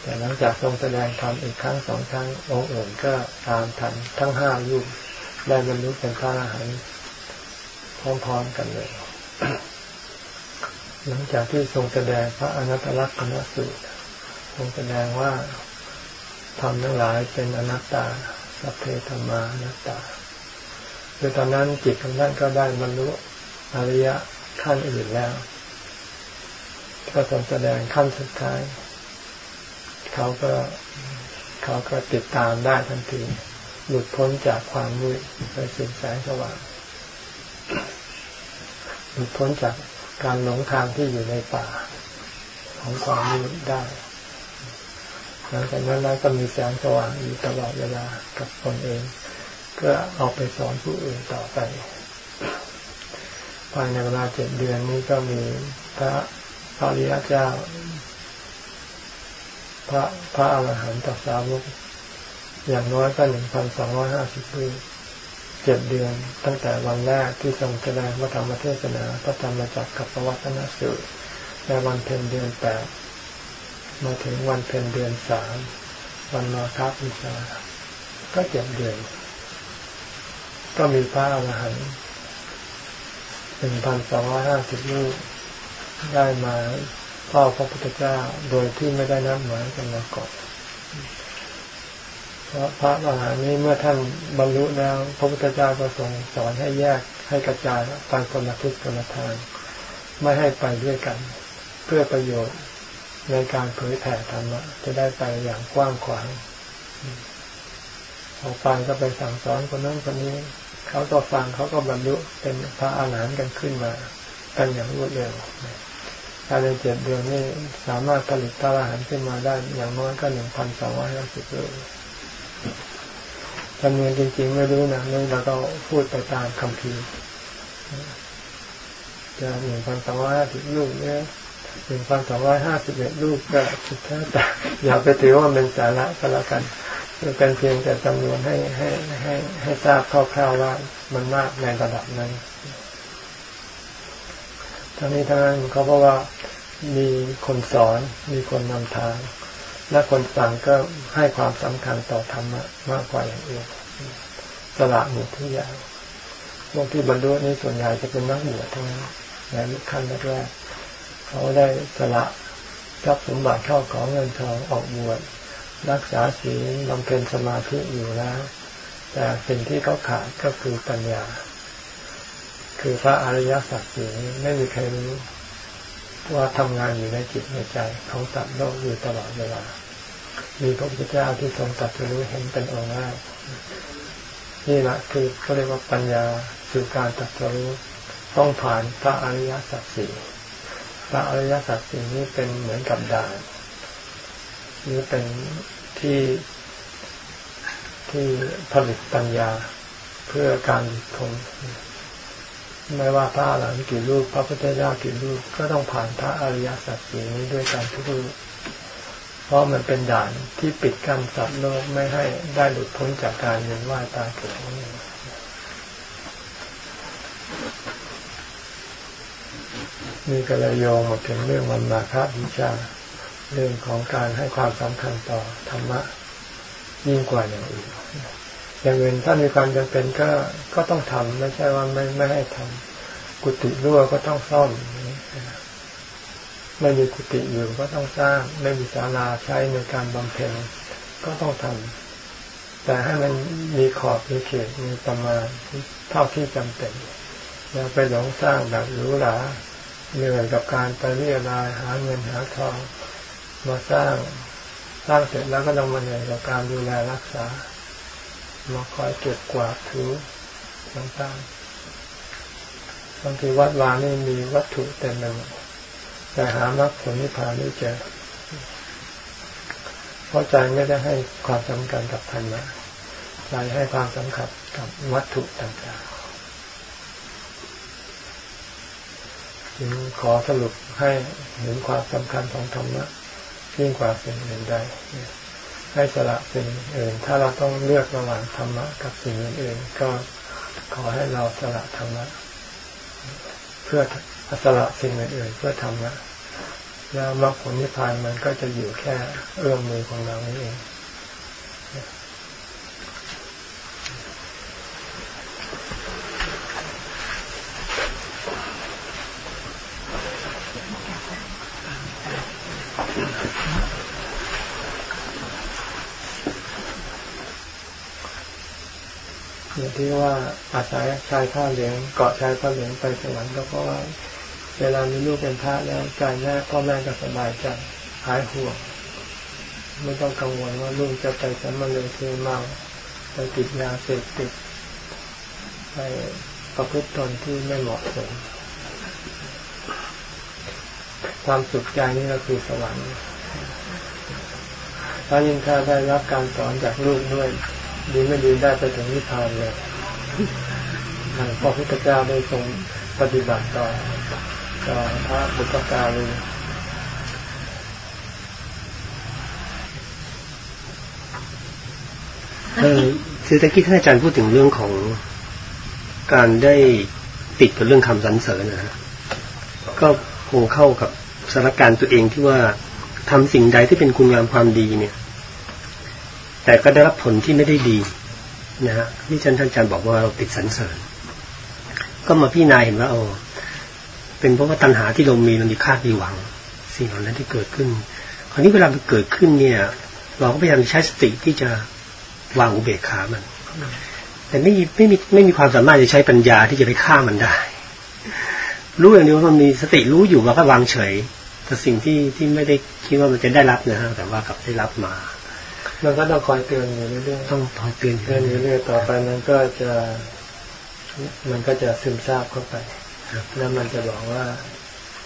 แต่หลังจากทรงแสดงธรรมอีกครั้งสองครั้งองค์อื่นก็ตามทันทั้งห้ารูปได้บรรลุเป็นพระอรหันต์พร้อมๆกันเลย หลังจากที่ทรงแสดงพระอนัตตลักษณสูตรทรงแสดงว่าธรรมทั้งหลายเป็นอนัตตา สัพเพธรรมานัตตาคือตอนนั้นจิตของท่านก็ได้บรรลุอริยะขั้นอื่นแล้วก็ทรงแสดงขั้นสุดท้าย เขาก็เขาก็ติดตามได้ทันที หลุดพ้นจากความมืดไปสู่แสงสว่างหลุดพ้นจากการหลงทางที่อยู่ในป่า ของความมืดได้ หลังจากนั้นแล้วก็มีแสงสว่างอยู่ตลอดเวลากับตนเองก็เอาไปสอนผู้อื่นต่อไป ภายในเวลาเจ็ดเดือนนี้ก็มีพระพระริยเจ้า พระพระอรหันตสาวกอย่างน้อยก็หนึ่งพันสองร้อยห้าสิบปีเจ็ดเดือน ตั้งแต่วันแรกที่ทรงแสดงพระธรรมเทศนาพระธรรมจักรกับประวัตินสูตรในวันเพ็ญเดือนแปด มาถึงวันเพ็ญเดือนสามวันมาคาบูชาก็เจ็ดเดือน ก็มีพระอรหันต์หนึ่งพันสองร้อยห้าสิบลูกได้มาเฝ้าพระพุทธเจ้าโดยที่ไม่ได้นัดหมายกันมาก่อนเพราะพระอรหันต์นี้เมื่อท่านบรรลุแล้ว พระพุทธเจ้าก็ทรงสอนให้แยกให้กระจายไปคนละทิศคนละทาง ไม่ให้ไปด้วยกัน เพื่อประโยชน์ ในการเผยแผ่ธรรมะจะได้ไปอย่างกว้างขวางพอฟังก็ไปสั่งสอนคนนั้นคนนี้เขาก็ฟังเขาก็บรรลุเป็นพระอาหารหันต์กันขึ้นมากันอย่างรวดเร็วภายในเจ็ดเดือนนี้สามารถผลิตพระอาหารหันต์ขึ้นมาได้อย่างน้อยก็หนึ่งพันสองร้อยห้าสิบลูกจำนวนจริง ๆ ไม่รู้นะนี่เราก็พูดไปตามคำพีจะหนึ่งพันสองร้อยห้าสิบลูกเนี่ย หนึ่งพันสองร้อยห้าสิบเอ็ดลูกก็สุดท้าแต่อย่าไปถือว่าเป็นสาระก็แล้วกันเป็นเพียงแต่จำนวนให้ให้ให้ให้ทราบคร่าวๆว่ามันมากในระดับนั้น ทั้งนี้ทั้งนั้นเขาเพราะว่ามีคนสอนมีคนนำทาง และคนฟังก็ให้ความสำคัญต่อธรรมะมากกว่าอย่างอื่นสละหมดทุกอย่างพวกที่บรรลุนี้ส่วนใหญ่จะเป็นนักบวชทั้งนั้นในขั้นแรก เขาได้สละทรัพย์สมบัติเข้าของเงินทองออกบวชรักษาศีลบำเพ็ญสมาธิอยู่แล้ว แต่สิ่งที่เขาขาดก็คือปัญญา คือพระอริยสัจสี่ไม่มีใครรู้ว่าทำงานอยู่ในจิตในใจของสัตว์โลกอยู่ตลอดเวลา มีพระพุทธเจ้าที่ทรงตัดรู้เห็นเป็นองค์แรกนี่แหละคือเขาเรียกว่าปัญญาสู่การตัดสู้ต้องผ่านพระอริยสัจสี่ พระอริยสัจสี่นี้เป็นเหมือนกับด่านนี่เป็นที่ที่ผลิตปัญญาเพื่อการทนไม่ว่าพระหลังกี่รูป พระพุทธเจ้ากี่รูปก็ต้องผ่านพระอริยสัจสี่นี้ด้วยการทุกรูปเพราะมันเป็นด่านที่ปิดกั้นสัตว์โลกไม่ให้ได้หลุดพ้นจากการเวียนว่ายตายเกิดนี่ นี่ก็เลยโยงมาถึงเรื่องวันมาควิชาเรื่องของการให้ความสำคัญต่อธรรมะ ยิ่งกว่าอย่างอื่นอย่างอื่นถ้ามีความจำเป็นก็ก็ต้องทำไม่ใช่ว่าไม่ไม่ให้ทำกุฏิรั่วก็ต้องซ่อมไม่มีกุฏิอยู่ก็ต้องสร้าง ไม่มีศาลาใช้ในการบำเพ็ญก็ต้องทำแต่ให้มันมีขอบมีเขตมีประมาณเท่าที่จำเป็นอย่าไปหลงสร้างแบบหรูหรา เหนื่อยกับการไปเรียรายหาเงินหาทองมาสร้างสร้างเสร็จแล้วก็ต้องมาเหนื่อยกับการดูแลรักษามาคอยเก็บกวาดถูต่างๆบางทีวัดวานี่มีวัตถุเต็มไปหมดแต่หามรรคผลนิพพานไม่เจอเพราะใจไม่ได้ให้ความสำคัญกับธรรมะใจให้ความสำคัญกับวัตถุต่าง จึงขอสรุปให้เห็นความสำคัญของธรรมะยิ่งกว่าสิ่งอื่นใดให้สละสิ่งอื่น ถ้าเราต้องเลือกระหว่างธรรมะกับสิ่งอื่นก็ขอให้เราสละธรรมะเพื่อสละสิ่งอื่นเพื่อธรรมะแล้วมรรคผลนิพพานมันก็จะอยู่แค่เอื้อมมือของเราเอง อย่างที่ว่าอาศัยชายผ้าเหลืองเกาะชายผ้าเหลืองไปสวรรค์ก็เพราะว่า เวลามีลูกเป็นพระแล้วใจแม่พ่อแม่ก็สบายใจหายห่วงไม่ต้องกังวลว่าลูกจะไปสมาเลยเทเมาไปติดยาเสพติดไปประพฤติตนที่ไม่เหมาะสม ความสุขใจนี่ก็คือสวรรค์ถ้ายิ่งถ้าได้รับการสอนจากลูกด้วยดีไม่ดีได้ไปถึงนิพพานเลยทางพระพุทธเจ้าได้ทรงปฏิบัติต่อต่อพระบุตรกาลีเออคือตะกี้ท่านอาจารย์พูดถึงเรื่องของการได้ติดกับเรื่องคำสรรเสริญนะฮะก็ งเข้ากับสถานการณ์ตัวเองที่ว่าทำสิ่งใดที่เป็นคุณงามความดีเนี่ย แต่ก็ได้รับผลที่ไม่ได้ดีนะฮะที่ท่านอาจารย์บอกว่าเราติดสรรเสริญ ก็มาพี่นายเห็นว่าโอ้เป็นเพราะว่าตัณหาที่เรามีเรามีคาดมีหวัง สิ่งเหล่านั้นที่เกิดขึ้น คราวนี้เวลามันเกิดขึ้นเนี่ย เราก็พยายามใช้สติที่จะวางอุเบกขามัน แต่ไม่ไม่มีไม่มีความสามารถจะใช้ปัญญาที่จะไปฆ่ามันได้ รู้อย่างเดียวว่ามันมีสติรู้อยู่ว่าก็วางเฉยแต่สิ่งที่ที่ไม่ได้คิดว่ามันจะได้รับนะฮะแต่ว่ากลับได้รับมามันก็ต้องคอยเตือนอยู่เรื่อยๆต้องคอยเตือนเรื่อยๆต่อไปมันก็จะมันก็จะซึมซาบเข้าไป แล้วมันจะบอกว่า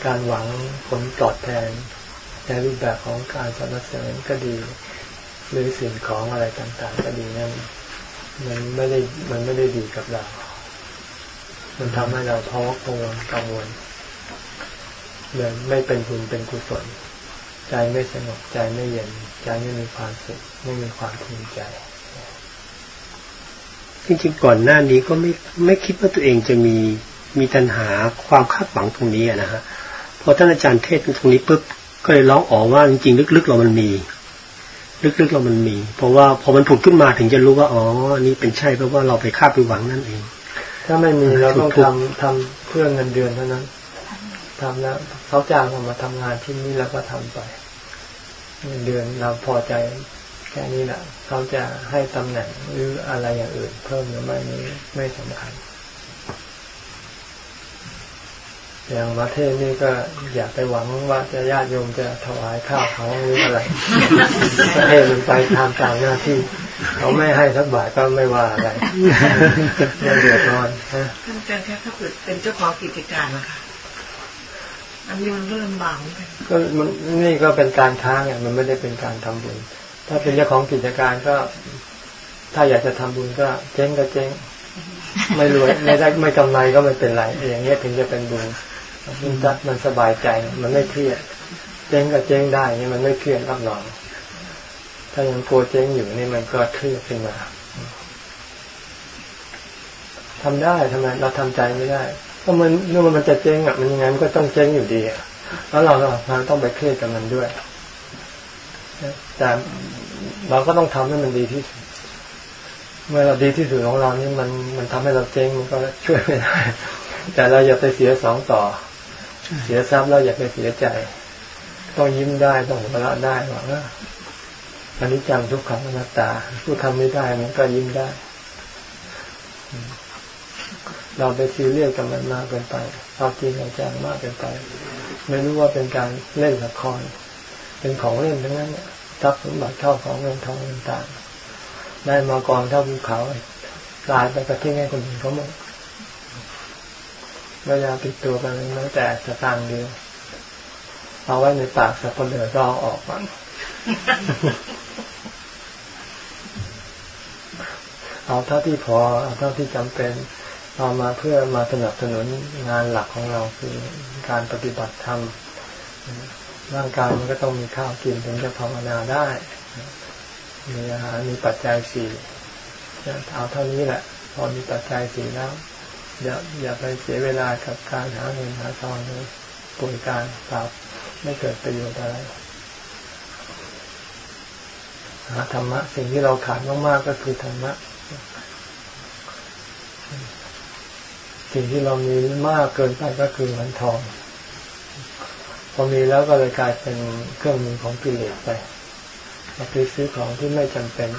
การหวังผลตอบแทนในรูปแบบของการสนับสนุนก็ดี หรือสิ่งของอะไรต่างๆ ก็ดีนั้นมันไม่ได้มันไม่ได้ดีกับเรา มันทำให้เราท้อกังวลกังวลเลยไม่เป็นบุญเป็นกุศลใจไม่สงบใจไม่เย็นใจไม่มีความสุขไม่มีความภูมิใจจริงๆก่อนหน้านี้ก็ไม่ไม่คิดว่าตัวเองจะมีมีตัณหาความคาดหวังตรงนี้นะฮะพอท่านอาจารย์เทศตรงนี้ปุ๊บก็เลยร้องอ๋อว่าจริงๆลึกๆเรามันมี ลึกๆเรามันมี เพราะว่าพอมันผุดขึ้นมาถึงจะรู้ว่าอ๋อนี่เป็นใช่เพราะว่าเราไปคาดไปหวังนั่นเอง ถ้าไม่มีเราต้องทำทำเพื่อเงินเดือนเท่านั้นทำแล้วเขาจ้างเรามาทำงานที่นี่แล้วก็ทำไป เงินเดือนเราพอใจแค่นี้แหละเขาจะให้ตำแหน่งหรืออะไรอย่างอื่น เพิ่มหรือไม่นี้ไม่สำคัญ อย่างประเทศนี่ก็อยากไปหวังว่าจะญาติโยมจะถวายข้าวเขาหรืออะไรประเทศมันไปตามตามหน้าที่ เขาไม่ให้สักบาทก็ไม่ว่าอะไรไม่เดือดร้อนท่านอาจารย์แค่ถ้าเกิดเป็นเจ้าของกิจการนะคะอันนี้มันเริ่มบางก็มันนี่ก็เป็นการค้าไงมันไม่ได้เป็นการทำบุญ ถ้าเป็นเจ้าของกิจการก็ ถ้าอยากจะทำบุญก็เจ๊งก็เจ๊งไม่รวยไม่ได้ไม่กำไรก็ไม่เป็นไรอย่างเงี้ยถึงจะเป็นบุญ มันจัดมันสบายใจ มันไม่เครียด เจ๊งก็เจ๊งได้นี่มันไม่เครียดรับรองถ้ายังกลัวเจ๊งอยู่นี่มันก็เครียดขึ้นมาทำได้ทำไมเราทำใจไม่ได้เพราะมันเมื่อมันจะเจ๊งอะมันยังไงมันก็ต้องเจ๊งอยู่ดีอะแล้วเราเราต้องไปเครียดกับมันด้วยแต่เราก็ต้องทำให้มันดีที่สุด เมื่อเราดีที่สุดของเรานี่มันมันทำให้เราเจ๊งมันก็ช่วยไม่ได้ แต่เราอย่าไปเสียสองต่อ เสียทรัพย์เราอย่าไปเสียใจ ต้องยิ้มได้ต้องหัวเราะได้หวังว่าอันนี้จังทุกขังอนัตตาผู้ทำไม่ได้มันก็ยิ้มได้ เราไปซีเรียสกับมันมากเกินไปเอาจริงเอาจังมากเกินไป ไม่รู้ว่าเป็นการเล่นละคร เป็นของเล่นทั้งนั้นทรัพย์สมบัติเข้าของเงินทองต่างๆได้มากองเท่าภูเขากลายไปกระทิ้งให้คนอื่นเขาหมด พยายาติดตัวกันแม้แต่สตางค์เดียวเอาไว้ในปากสักคนเดือดรอออกมันเอาเท่าที่พอเอาเท่าที่จำเป็นเอามาเพื่อมาสนับสนุนงานหลักของเราคือการปฏิบัติธรรมร่างกายมันก็ต้องมีข้าวกินถึงจะภาวนาได้ มีอาหารมีปัจจัยสี่เอาเท่านี้แหละ พอมีปัจจัยสี่แล้ว อย่าอย่าไปเสียเวลากับการหาเงินหาทองเลยป่วยการเปล่าไม่เกิดประโยชน์อะไรหาธรรมะ สิ่งที่เราขาดมากๆก็คือธรรมะ สิ่งที่เรามีมากเกินไปก็คือเงินทองพอมีแล้วก็เลยกลายเป็นเครื่องมือของกิเลสไปเราไปซื้อของที่ไม่จำเป็น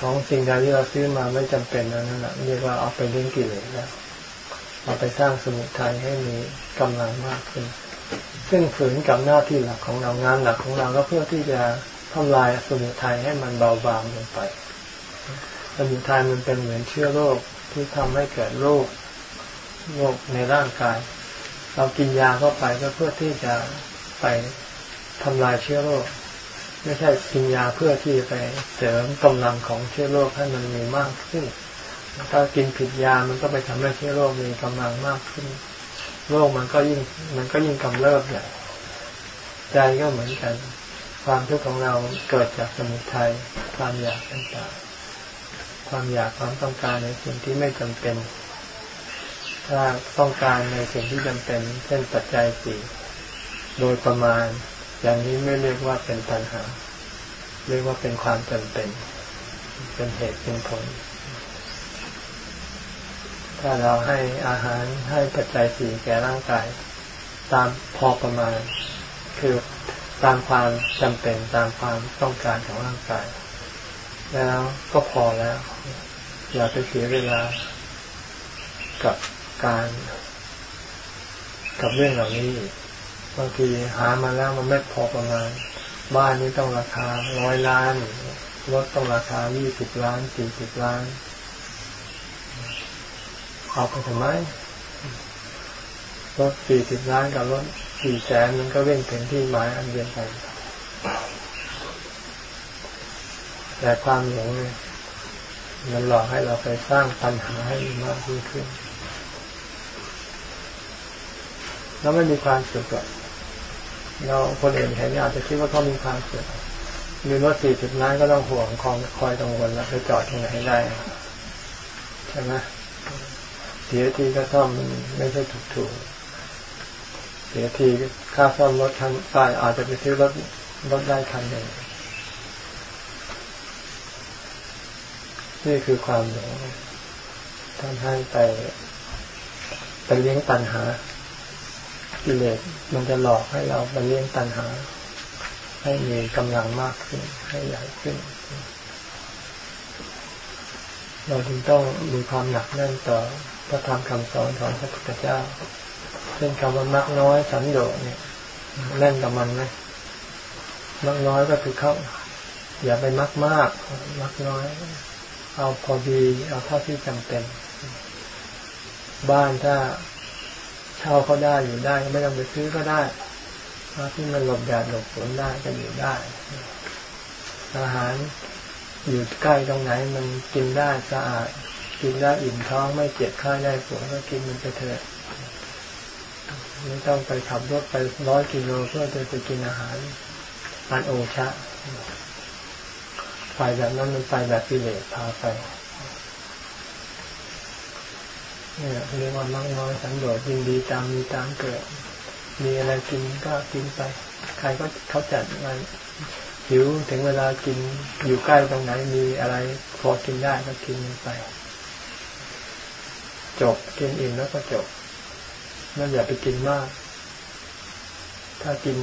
ของสิ่งใดที่เราซื้อมาไม่จำเป็นนั่นแหละเรียกว่าเอาไปเลี้ยงกิเลสแล้ว เอาไปสร้างสมุทัยให้มีกำลังมากขึ้น ซึ่งฝืนกับหน้าที่หลักของเรางานหลักของเราก็เพื่อที่จะทำลายสมุทัยให้มันเบาบางลงไป สมุทัยมันเป็นเหมือนเชื้อโรคที่ทำให้เกิดโรคโรคในร่างกาย เรากินยาเข้าไปก็เพื่อที่จะไปทำลายเชื้อโรค ไม่ใช่กินยาเพื่อที่ไปเสริมกำลังของเชื้อโรคให้มันมีมากขึ้น ถ้ากินผิดยามันก็ไปทำให้เชื้อโรคมีกำลังมากขึ้น โรคมันก็ยิ่งมันก็ยิ่งกำเริบใหญ่ใจก็เหมือนกัน ความทุกข์ของเราเกิดจากสมุทัยความอยากต่างๆ ความอยากความต้องการในสิ่งที่ไม่จำเป็น ถ้าต้องการในสิ่งที่จำเป็น เช่นปัจจัยสี่โดยประมาณ อย่างนี้ไม่เรียกว่าเป็นปัญหา เรียกว่าเป็นความจำเป็น เป็นเหตุเป็นผล ถ้าเราให้อาหารให้ปัจจัยสี่แก่ร่างกาย ตามพอประมาณ คือตามความจำเป็นตามความต้องการของร่างกาย แล้วก็พอแล้ว อย่าไปเสียเวลากับการกับเรื่องเหล่านี้บางทีหามาแล้วมันไม่พอประมาณ บ้านนี้ต้องราคาร้อยล้านรถต้องราคายี่สิบล้านสี่สิบล้าน เอาไปทำไมรถสี่สิบล้านกับรถสี่แสนมันก็เร่งถึงที่หมายอันเดียวกันแต่ความหลงเนี่ยมันหลอกให้เราไปสร้างปัญหาให้มากยิ่งขึ้น แล้วไม่มีความสุขเราคนอื่นเห็นอาจจะคิดว่าเขามีความสุขมีรถสี่สิบล้านก็ต้องห่วงคองคอยกังวลแล้วไปจอดตรงไหนได้ใช่ไหม สียทีก็ซ่อมไม่ใช่ถูกถูกเสียทีค่าซ่อมรถคันไปอาจจะไปซื้อรถรถได้คันหนึ่งนี่คือความหลงท่านให้ไปไปเลี้ยงตัณหากิเลสมันจะหลอกให้เราไปเลี้ยงตัณหา ให้มีกำลังมากขึ้น ให้ใหญ่ขึ้น เราจึงต้องมีความหนักแน่นต่อ พระธรรมคำสอนของพระพุทธเจ้า เช่นคำว่ามักน้อยสันโดษเนี่ยเล่นกับมันไหมมักน้อยก็คือเขาอย่าไปมักมาก มักน้อย เอาพอดีเอาเท่าที่จำเป็น บ้านถ้าเช่าเขาได้อยู่ได้ไม่ต้องไปซื้อก็ได้ถ้าที่มันหลบแดดหลบฝนได้ก็อยู่ได้ อาหารอยู่ใกล้ตรงไหนมันกินได้สะอาด กินได้อิ่มท้องไม่เจ็บข้าได้ปวดก็กินมันไปเถอะไม่ต้องไปขับรถไปร้อยกิโลเพื่อจะไปกินอาหารอันโอชะไปแบบนั้นมันไปแบบกิเลสพาไปเนี่ยเรียกว่ามั่งน้อยสันโดษยินดีตามมีตามเกิด มีอะไรกินก็กินไป ใครก็เขาจัดงานหิวถึงเวลากินอยู่ใกล้ตรงไหนมีอะไรพอกินได้ก็กินไป จบ กินอิ่มแล้วก็จบนั่นอย่าไปกินมาก ถ้ากิน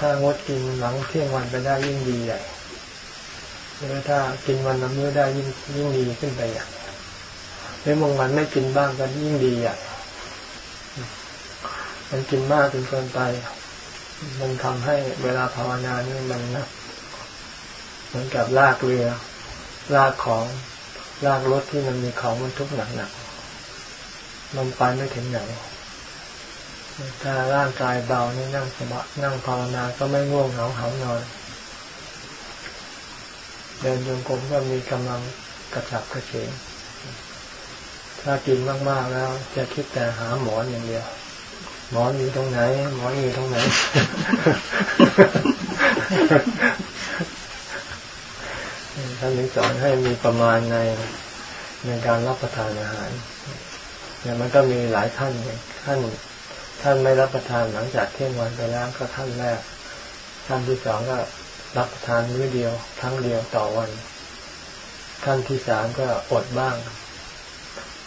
ถ้างดกินหลังเที่ยงวันไปได้ยิ่งดีใหญ่หรือถ้ากินวันละมื้อได้ยิ่งยิ่งดีขึ้นไปอย่างหรือบางวันไม่กินบ้างก็ยิ่งดีอะมันกินมากจนเกินไป มันทำให้เวลาภาวนานี่มันนะเหมือนกับลากเรือ ลากของ ลากรถที่มันมีของมันทุกหนักหนัก มันไปไม่ถึงไหนถ้าร่างกายเบานี่นั่งสมานั่งภาวนาก็ไม่ง่วงเหงาเหานอน เดินจงกรมก็มีกำลังกระฉับกระเฉงถ้ากินมากๆแล้ว จะคิดแต่หาหมอนอย่างเดียว หมอนอยู่ตรงไหน หมอนอยู่ตรงไหน ท่านถึงสอนให้มีประมาณในในการรับประทานอาหาร เนี่ยมันก็มีหลายท่านท่านท่านไม่รับประทานหลังจากเที่ยงวันไปแล้วก็ท่านแรกท่านที่สองก็รับประทานมื้อเดียวครั้งเดียวต่อวันท่านที่สามก็อดบ้าง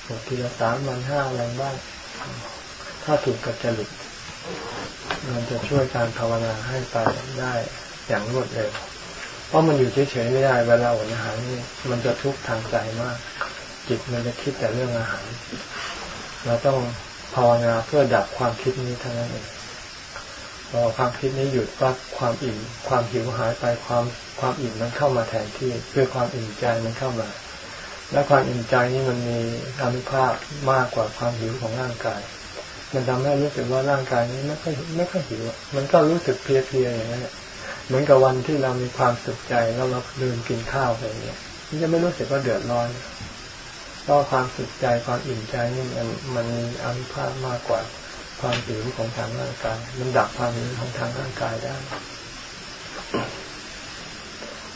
อดทีละสามวันห้าวันบ้าง ถ้าถูกกับจริตมันจะช่วยการภาวนาให้ไปได้อย่างรวดเร็วเพราะมันอยู่เฉยๆไม่ได้เวลาอดอาหารนี่มันจะทุกข์ทางใจมาก จิตมันจะคิดแต่เรื่องอาหาร เราต้องภาวนาเพื่อดับความคิดนี้เท่านั้นเองพอความคิดนี้หยุดปั๊บความอิ่มความหิวหายไปความความอิ่มมันเข้ามาแทนที่เพื่อความอิ่มใจมันเข้ามา และความอิ่มใจนี้มันมีอานุภาพมากกว่าความหิวของร่างกาย มันทำให้รู้สึกว่าร่างกายนี้ไม่ค่อยไม่ค่อยหิว มันก็รู้สึกเพลียๆอย่างนั้นเหมือนกับวันที่เรามีความสุขใจแล้วเราเดินกินข้าวอะไรเงี้ยมันจะไม่รู้สึกว่าเดือดร้อน เพราะความสุขใจความอิ่มใจนี่มันมันมีอนุภาพมากกว่าความหิวของทางร่างกาย มันดับความหิวของทางร่างกายได้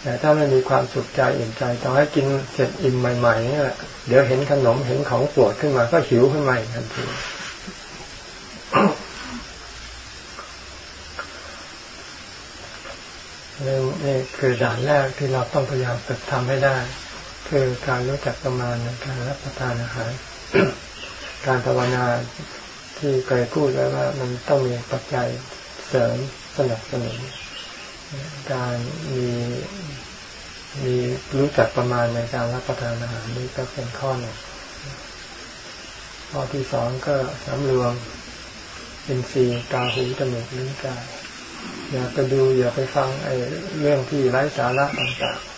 แต่ถ้าไม่มีความสุขใจอิ่มใจต้องให้กินเสร็จอิ่มใหม่ๆนี่แหละเดี๋ยวเห็นขนมเห็นของปวดขึ้นมาก็หิวขึ้นมาทันทีนี่คือด่านแรกที่เราต้องพยายามฝึกทำให้ได้ คือการรู้จักประมาณในการรับประทานอาหาร การภาวนาที่เคยพูดไว้ว่ามันต้องมีปัจจัยเสริมสนับสนุน การมีมีรู้จักประมาณในการรับประทานอาหารนี่ก็เป็นข้อหนึ่งข้อที่สองก็สำรวมเป็นสีตาหูจมูกลิ้นกายอย่าไปดูอย่าไปฟังไอ้เรื่องที่ไร้สาระต่างๆ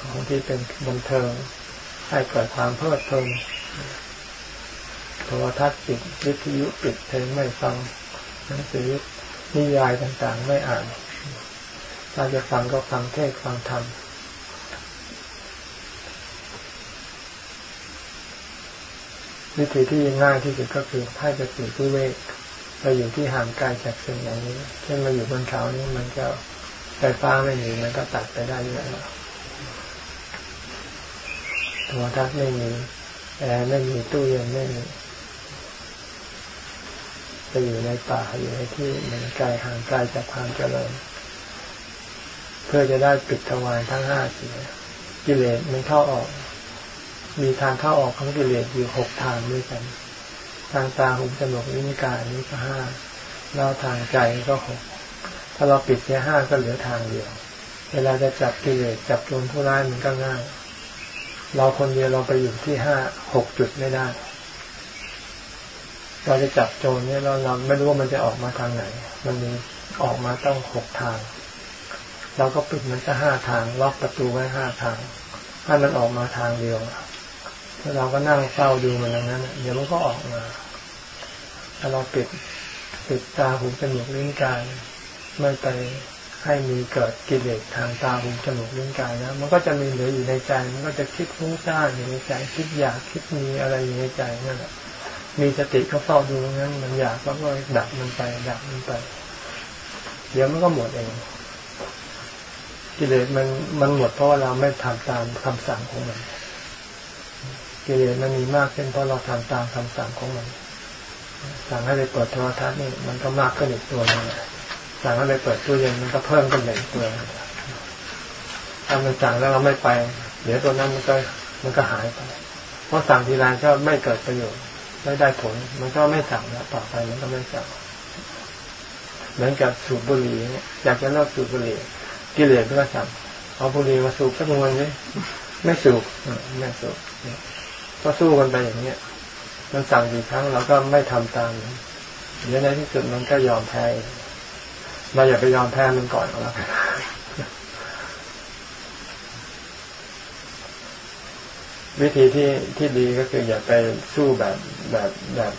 ของที่เป็นบันเทิงให้เกิดความเพลิดเพลินโทรทัศน์ปิดวิทยุปิดเพลงไม่ฟังหนังสือนิยายต่างๆ ไม่อ่านถ้าจะฟังก็ฟังเทศฟังธรรมวิธีที่ง่ายที่สุดก็คือให้ไปสู่ที่เวกไปอยู่ที่ห่างไกลจากสิ่งอย่างนี้ เช่นมาอยู่บนเขานี้มันก็ไฟฟ้าไม่มีมันก็ตัดไปได้เยอะแล้ว โทรทัศน์ไม่มีแอร์ไม่มีตู้เย็นไม่มีไปอยู่ในป่าอยู่ในที่มันไกลห่างไกลจากความเจริญ เพื่อจะได้ปิดทวารทั้งห้าเสียกิเลสมันเข้าออก มีทางเข้าออกของกิเลสอยู่หกทางด้วยกัน ทางตาหูจมูกลิ้นกายนี้ก็ห้าแล้วทางใจก็หกถ้าเราปิดแค่ห้าก็เหลือทางเดียว เวลาจะจับกิเลสจับโจรผู้ร้ายมันก็ง่าย เราคนเดียวเราไปอยู่ที่ห้าหกจุดไม่ได้ เราจะจับโจรเนี่ยเราเราไม่รู้ว่ามันจะออกมาทางไหน มันมีออกมาต้องหกทาง เราก็ปิดมันก็ห้าทางล็อกประตูไว้ห้าทางให้มันออกมาทางเดียวถ้าเราก็นั่งเฝ้าดูมันอย่างนั้นเดี๋ยวมันก็ออกมาถ้าเราปิดปิดตาหูจมูกลิ้นกายไม่ไป ให้มีเกิดกิเลสทางตาหูจมูกลิ้นกายนะมันก็จะมีเหลืออยู่ในใจ มันก็จะคิดฟุ้งซ่านอยู่ในใจคิดอยากคิดมีอะไรอยู่ในใจนั่นแหละมีสติก็เฝ้าดูงั้นมันอยากก็ก็ดับมันไปดับมันไป เดี๋ยวมันก็หมดเอง กิเลสมันมันหมดเพราะว่าเราไม่ทำตามคำสั่งของมัน กิเลสมันมีมากขึ้นเพราะเราทำตามคำสั่งของมัน สั่งให้ไปเปิดโทรทัศน์นี่มันก็มากขึ้นอีกตัวนึง สั่งให้ไปเปิดตู้เย็นมันก็เพิ่มขึ้นอีกตัวถ้ามันสั่งแล้วเราไม่ไป เดี๋ยวตัวนั้นมันก็มันก็หายไปเพราะสั่งทีไรก็ไม่เกิดประโยชน์ไม่ได้ผล มันก็ไม่สั่งแล้วต่อไปมันก็ไม่สั่งเหมือนกับสูบบุหรี่เนี่ยอยากจะเลิกสูบบุหรี่กิเลสก็สั่งเอาบุหรี่มาสูบสักวันนี้ไม่สูบไม่สูบก็สู้กันไปอย่างเนี้ยมันสั่งกี่ครั้งเราก็ไม่ทำตามเดี๋ยวในที่สุดมันก็ยอมแพ้ เราอย่าไปยอมแพ้มันก่อนก็แล้ววิธีที่ที่ดีก็คืออย่าไปสู้แบบแบบแบบ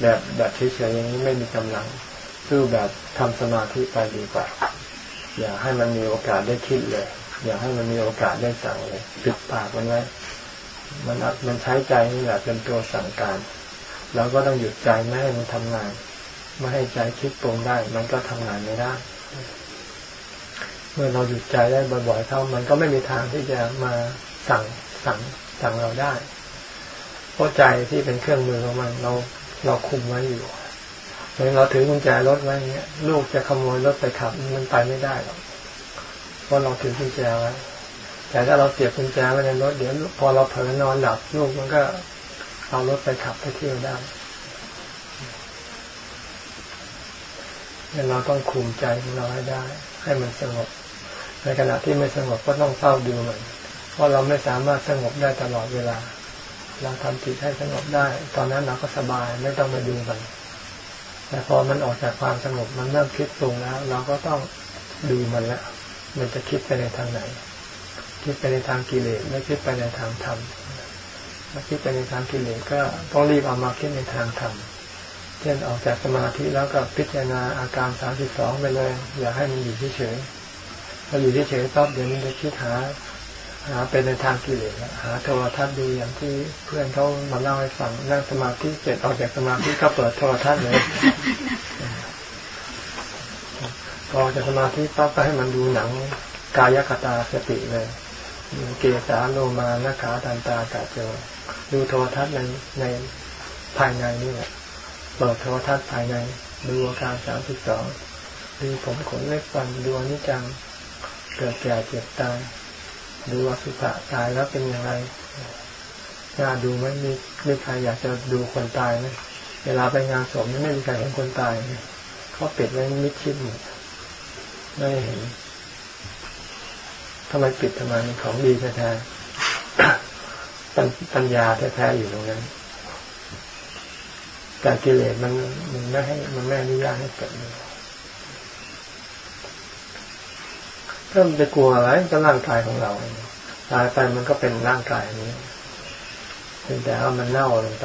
แบบแบบเฉยๆอย่างนี้ไม่มีกำลัง สู้แบบทำสมาธิไปดีกว่า อย่าให้มันมีโอกาสได้คิดเลย อย่าให้มันมีโอกาสได้สั่งเลยปิดปากมันไว้มันมันใช้ใจนี่แหละเป็นตัวสั่งการเราก็ต้องหยุดใจไม่ให้มันทำงาน ไม่ให้ใจคิดปรุงได้ มันก็ทำงานไม่ได้ เมื่อเราหยุดใจได้บ่อยๆเท่ามันก็ไม่มีทางที่จะมาสั่งสั่งสั่งเราได้ เพราะใจที่เป็นเครื่องมือของมันเราเราคุมไว้อยู่เหมือนเราถือกุญแจรถไว้เงี้ยลูกจะขโมยรถไปขับมันไปไม่ได้หรอกเพราะเราถือกุญแจไว้แต่ถ้าเราเสียบกุญแจไว้ในรถเดี๋ยวพอเราเผลอนอนหลับลูกมันก็เอารถไปขับไปเที่ยวได้ เราต้องคุมใจของเราให้ได้ ให้มันสงบ ในขณะที่ไม่สงบก็ต้องเฝ้าดูมันเพราะเราไม่สามารถสงบได้ตลอดเวลา เราทำจิตให้สงบได้ ตอนนั้นเราก็สบายไม่ต้องมาดูมันแต่พอมันออกจากความสงบมันเริ่มคิดตรงแล้ว เราก็ต้องดูมันแล้วมันจะคิดไปในทางไหน คิดไปในทางกิเลสไม่คิดไปในทางธรรมถ้าคิดไปในทางกิเลสก็ต้องรีบเอามาคิดในทางธรรม เช่นออกจากสมาธิแล้วก็พิจารณาอาการสามสิบสองไปเลย อย่าให้มันอยู่เฉยๆถ้าอยู่เฉยๆปั๊บเดี๋ยวมันจะคิดหาหาเป็นในทางกิเลสหาโทรทัศน์ดูอย่างที่เพื่อนเขามาเล่าให้ฟังนั่งสมาธิเสร็จออกจากสมาธิก็เปิดโทรทัศน์เลยพอจากสมาธิปั๊บก็ให้มันดูหนังกายคตาสติเลยเกสาโลมานาขาตันตากาเจดูโทรทัศน์ในในภายในนี่แหละ เปิดโทรทัศน์ภายใน ดูอาการสามสิบสองดูผมขนเล็บฟันดูอนิจจัง เกิดแก่เจ็บตาย ดูว่าสุภะตายแล้วเป็นยังไงน่าดูไหมมีมีใครอยากจะดูคนตายไหมเวลาไปงานศพไม่มีใครเห็นคนตายเขาปิดไว้มิดชิดหมดไม่เห็นทำไมปิดทำไมของดีแท้ๆปัญญาแท้ๆอยู่ตรงนั้น แต่กิเลสมันมันไม่ให้มันไม่อนุญาตให้เกิดเลยก็มันจะกลัวอะไรก็ร่างกายของเราตายไปมันก็เป็นร่างกายนี้เพียงแต่ว่ามันเน่าลงไป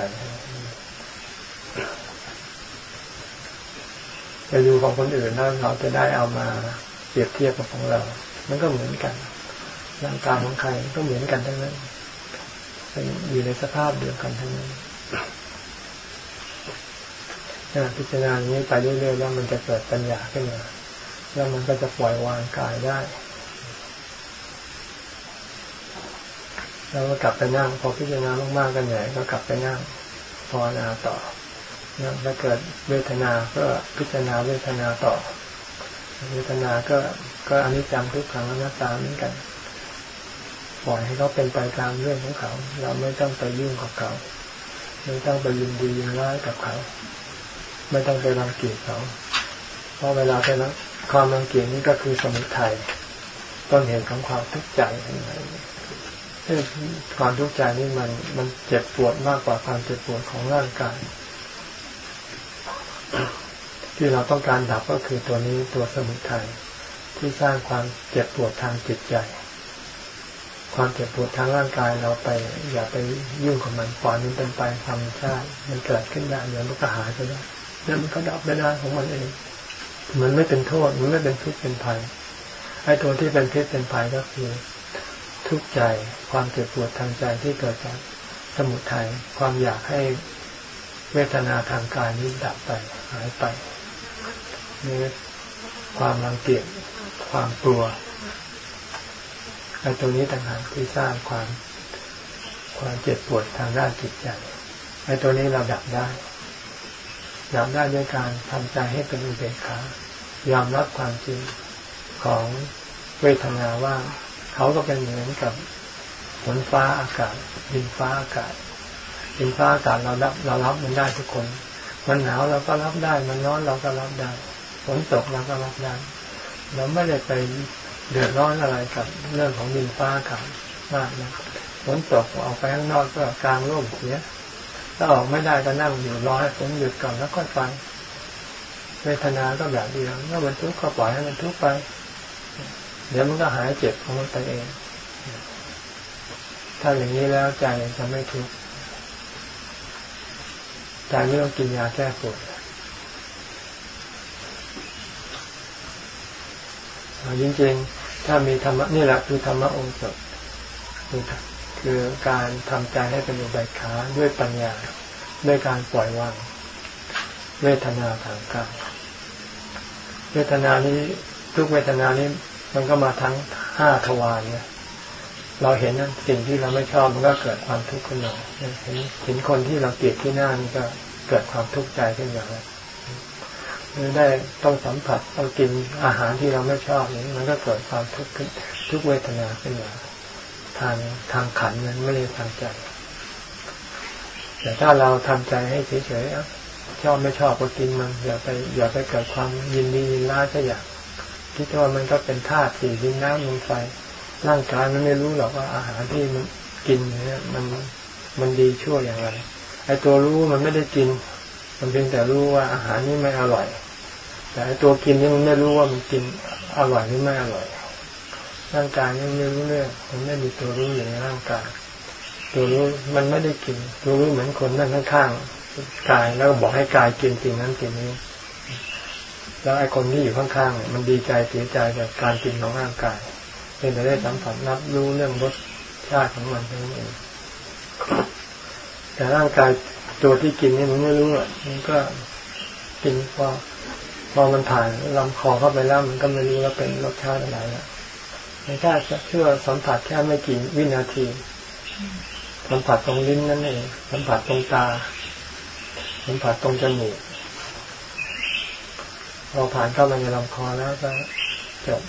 ไปดูของคนอื่นแล้วเราจะได้เอามาเปรียบเทียบกับของเรา มันก็เหมือนกัน ร่างกายของใครก็เหมือนกันทั้งนั้นอยู่ในสภาพเดียวกันทั้งนั้น พิจารณาอย่างนี้ไปเรื่อยๆแล้วมันจะเกิดปัญญาขึ้นมา แล้วมันก็จะปล่อยวางกายได้ แล้วก็กลับไปนั่ง พอพิจารณามากๆกันใหญ่ก็กลับไปนั่งภาวนาต่อนั่งถ้าเกิดเวทนา ก็พิจารณาเวทนาต่อ เวทนาก็ก็อนิจจังทุกขังอนัตตาเหมือนกันปล่อยให้เขาเป็นไปตามเรื่องของเขา เราไม่ต้องไปยุ่งกับเขา ไม่ต้องไปยินดียินร้ายกับเขา ไม่ต้องไปรังเกียจเขา เพราะเวลาไปรังความรังเกียจนี่ก็คือสมุทัยต้นเหตุของความทุกข์ใจอะไรความทุกข์ใจนี่มันมันเจ็บปวดมากกว่าความเจ็บปวดของร่างกาย ที่เราต้องการดับก็คือตัวนี้ตัวสมุทัยที่สร้างความเจ็บปวดทางจิตใจ ความเจ็บปวดทางร่างกายเราไป อย่าไปยุ่งกับมันปล่อยมันเป็นไปธรรมชาติมันเกิดขึ้นได้เดี๋ยวมันก็หายไปได้เดี๋ยมันก็ดับไปได้ของมันเอง มันไม่เป็นโทษ มันไม่เป็นทุกข์เป็นภัย ไอ้ตัวที่เป็นพิษเป็นภัยก็คือ ทุกข์ใจ ความเจ็บปวดทางใจที่เกิดจากสมุทัย ความอยากให้เวทนาทางกายนี้ดับไปหายไปนี่ความรังเกียจ ความกลัวไอ้ตรงนี้ต่างหากที่สร้างความ ความเจ็บปวดทางด้านจิตใจไอ้ตัวนี้เราดับได้ ดับได้ด้วยการทำใจให้เป็นอุเบกขายอมรับความจริงของเวทนาว่า เขาก็เป็นเหมือนกับฝนฟ้าอากาศดินฟ้าอากาศดินฟ้าอากาศเรารับเรารับมันได้ทุกคน มันหนาวเราก็รับได้ มันร้อนเราก็รับได้ฝนตกเราก็รับได้เราไม่ได้ไปเดือดร้อนอะไรกับเรื่องของดินฟ้าอากาศมากนะฝนตกออกไปข้างนอกก็กลางร่มเสีย ถ้าออกไม่ได้ก็นั่งอยู่รอให้ฝนหยุดก่อนแล้วก็ฟัง เวทนาก็แบบเดียวเมื่อมันทุกข์ก็ปล่อยให้มันทุกข์ไป เดี๋ยวมันก็หายเจ็บของมันไปเอง ถ้าอย่างนี้แล้วใจจะไม่ทุกข์ใจไม่ต้องกินยาแก้ปวดจริงๆ ถ้ามีธรรมะนี่แหละคือธรรมะองค์สด คือการทำใจให้เป็นอุเบกขาด้วยปัญญา ด้วยการปล่อยวางเวทนาทางกายเวทนานี้ทุกเวทนานี้มันก็มาทั้งห้าทวารเนี่ยเราเห็นสิ่งที่เราไม่ชอบมันก็เกิดความทุกข์ขึ้นมาเห็นเห็นคนที่เราเกลียดที่หน้านี่ก็เกิดความทุกข์ใจขึ้นมาหรือได้ต้องสัมผัสต้องกินอาหารที่เราไม่ชอบนี้มันก็เกิดความทุกข์ทุกเวทนาขึ้นมา ทางทางขันนั้นไม่ได้ทางใจ แต่ถ้าเราทำใจให้เฉยๆชอบไม่ชอบก็กินมันอย่าไปอย่าไปเกิดความยินดียินร้ายก็อย่ากคิดว่ามันก็เป็นธาตุสี่ดินน้ำลมไฟร่างกายมันไม่รู้หรอกว่าอาหารที่มันกินเนี่ยมันมันดีชั่วอย่างไรไอ้ตัวรู้มันไม่ได้กิน มันเพียงแต่รู้ว่าอาหารนี้ไม่อร่อย แต่ไอ้ตัวกินนี่มันไม่รู้ว่ามันกินอร่อยหรือไม่อร่อย ร่างกายนี่ไม่รู้เรื่องมันไม่มีตัวรู้อยู่ในร่างกาย ตัวรู้มันไม่ได้กิน ตัวรู้เหมือนคนนั่งข้างๆกายแล้วบอกให้กายกินสิ่งนั้นสิ่งนี้ แล้วไอ้คนที่อยู่ข้างๆมันดีใจเสียใจกับการกินของร่างกายเป็นแต่ได้สัมผัสรับรู้เรื่องรสชาติของมันเองแต่ร่างกายตัวที่กินนี่มันไม่รู้อะมันก็กินพอพอมันผ่านลำคอเข้าไปแล้วมันก็ไม่รู้ว่าเป็นรสชาติอะไรอะไม่ใช่เชื่อสัมผัสแค่ไม่กี่วินาที สัมผัสตรงลิ้นนั่นเองสัมผัสตรงตา สัมผัสตรงจมูกพอผ่านเข้ามาในลำคอแล้วก็จบ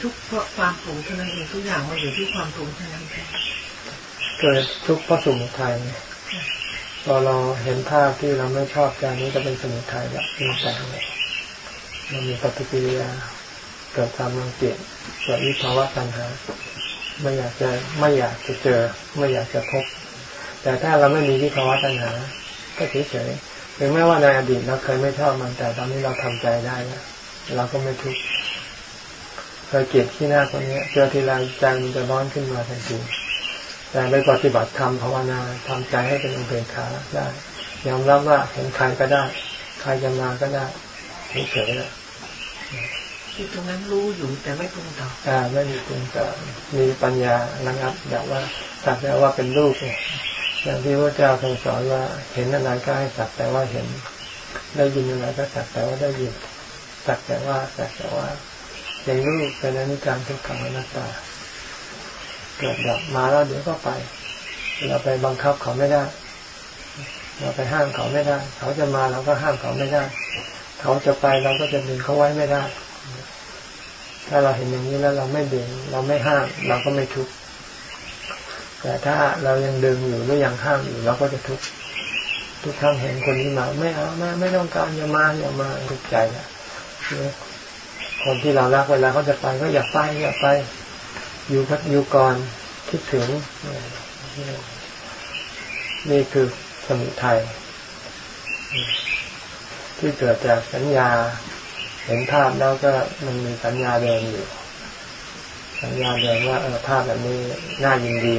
ทุกเพราะความปรุงเท่านั้นเองทุกอย่างมันอยู่ที่ความปรุงเท่านั้นเองเกิดทุกข์เพราะสมุทัยพอเราเห็นภาพที่เราไม่ชอบใจนี้ก็เป็นสมุทัยแล้วเป็นแต่มันมีปฏิกิริยา เกิดความรังเกียจเกิดวิภาวะตัณหา ไม่อยากจะไม่อยากจะเจอ ไม่อยากจะพบ แต่ถ้าเราไม่มีวิภาวะตัณหา ก็เฉยๆถึงแม้ว่าในอดีตเราเคยไม่ชอบมันแต่ตอนนี้เราทำใจได้แล้วเราก็ไม่ทุกข์เคยเกลียดที่หน้าคนนี้เจอทีไรใจมันจะร้อนขึ้นมาทันทีแต่ไปปฏิบัติธรรมภาวนาทำใจให้เป็นอุเบกขาได้ยอมรับว่าเห็นใครก็ได้ ใครจะมาก็ได้เฉยๆ ที่ตรงนั้นรู้อยู่แต่ไม่ปรุงต่ออ่าไม่มีปรุงต่อมีปัญญาระงับแบบว่าสักแต่ว่าเป็นรูปเนี่ยอย่างที่พระเจ้าทรงสอนว่าเห็นอะไรก็ให้สักแต่ว่าเห็น ได้ยินอะไรก็สักแต่ว่าได้ยินสักแต่ว่าสักแต่ว่าเป็นรูปเป็นอนิจจังทุกขังอนัตตาเกิดดับมาแล้วเดี๋ยวก็ไป เราไปบังคับเขาไม่ได้ เราไปห้ามเขาไม่ได้ เขาจะมาเราก็ห้ามเขาไม่ได้ เขาจะไปเราก็จะดึงเขาไว้ไม่ได้ ถ้าเราเห็นอย่างนี้แล้วเราไม่ดึง เราไม่ห้าม เราก็ไม่ทุกข์แต่ถ้าเรายังดึงอยู่หรือยังห้ามอยู่เราก็จะทุกข์ทุกครั้งเห็นคนนี้มา ไม่เอาไม่ไม่ต้องการอย่ามาอย่ามาทุกข์ใจนะคนที่เรารักเวลาเขาจะไปก็อย่าไปอย่าไป อยู่พักอยู่ก่อนคิดถึงนี่คือสมุทัยที่เกิดจากสัญญา เห็นภาพแล้วก็มันมีสัญญาเดิมอยู่ สัญญาเดิมว่าเออภาพแบบนี้น่ายินดี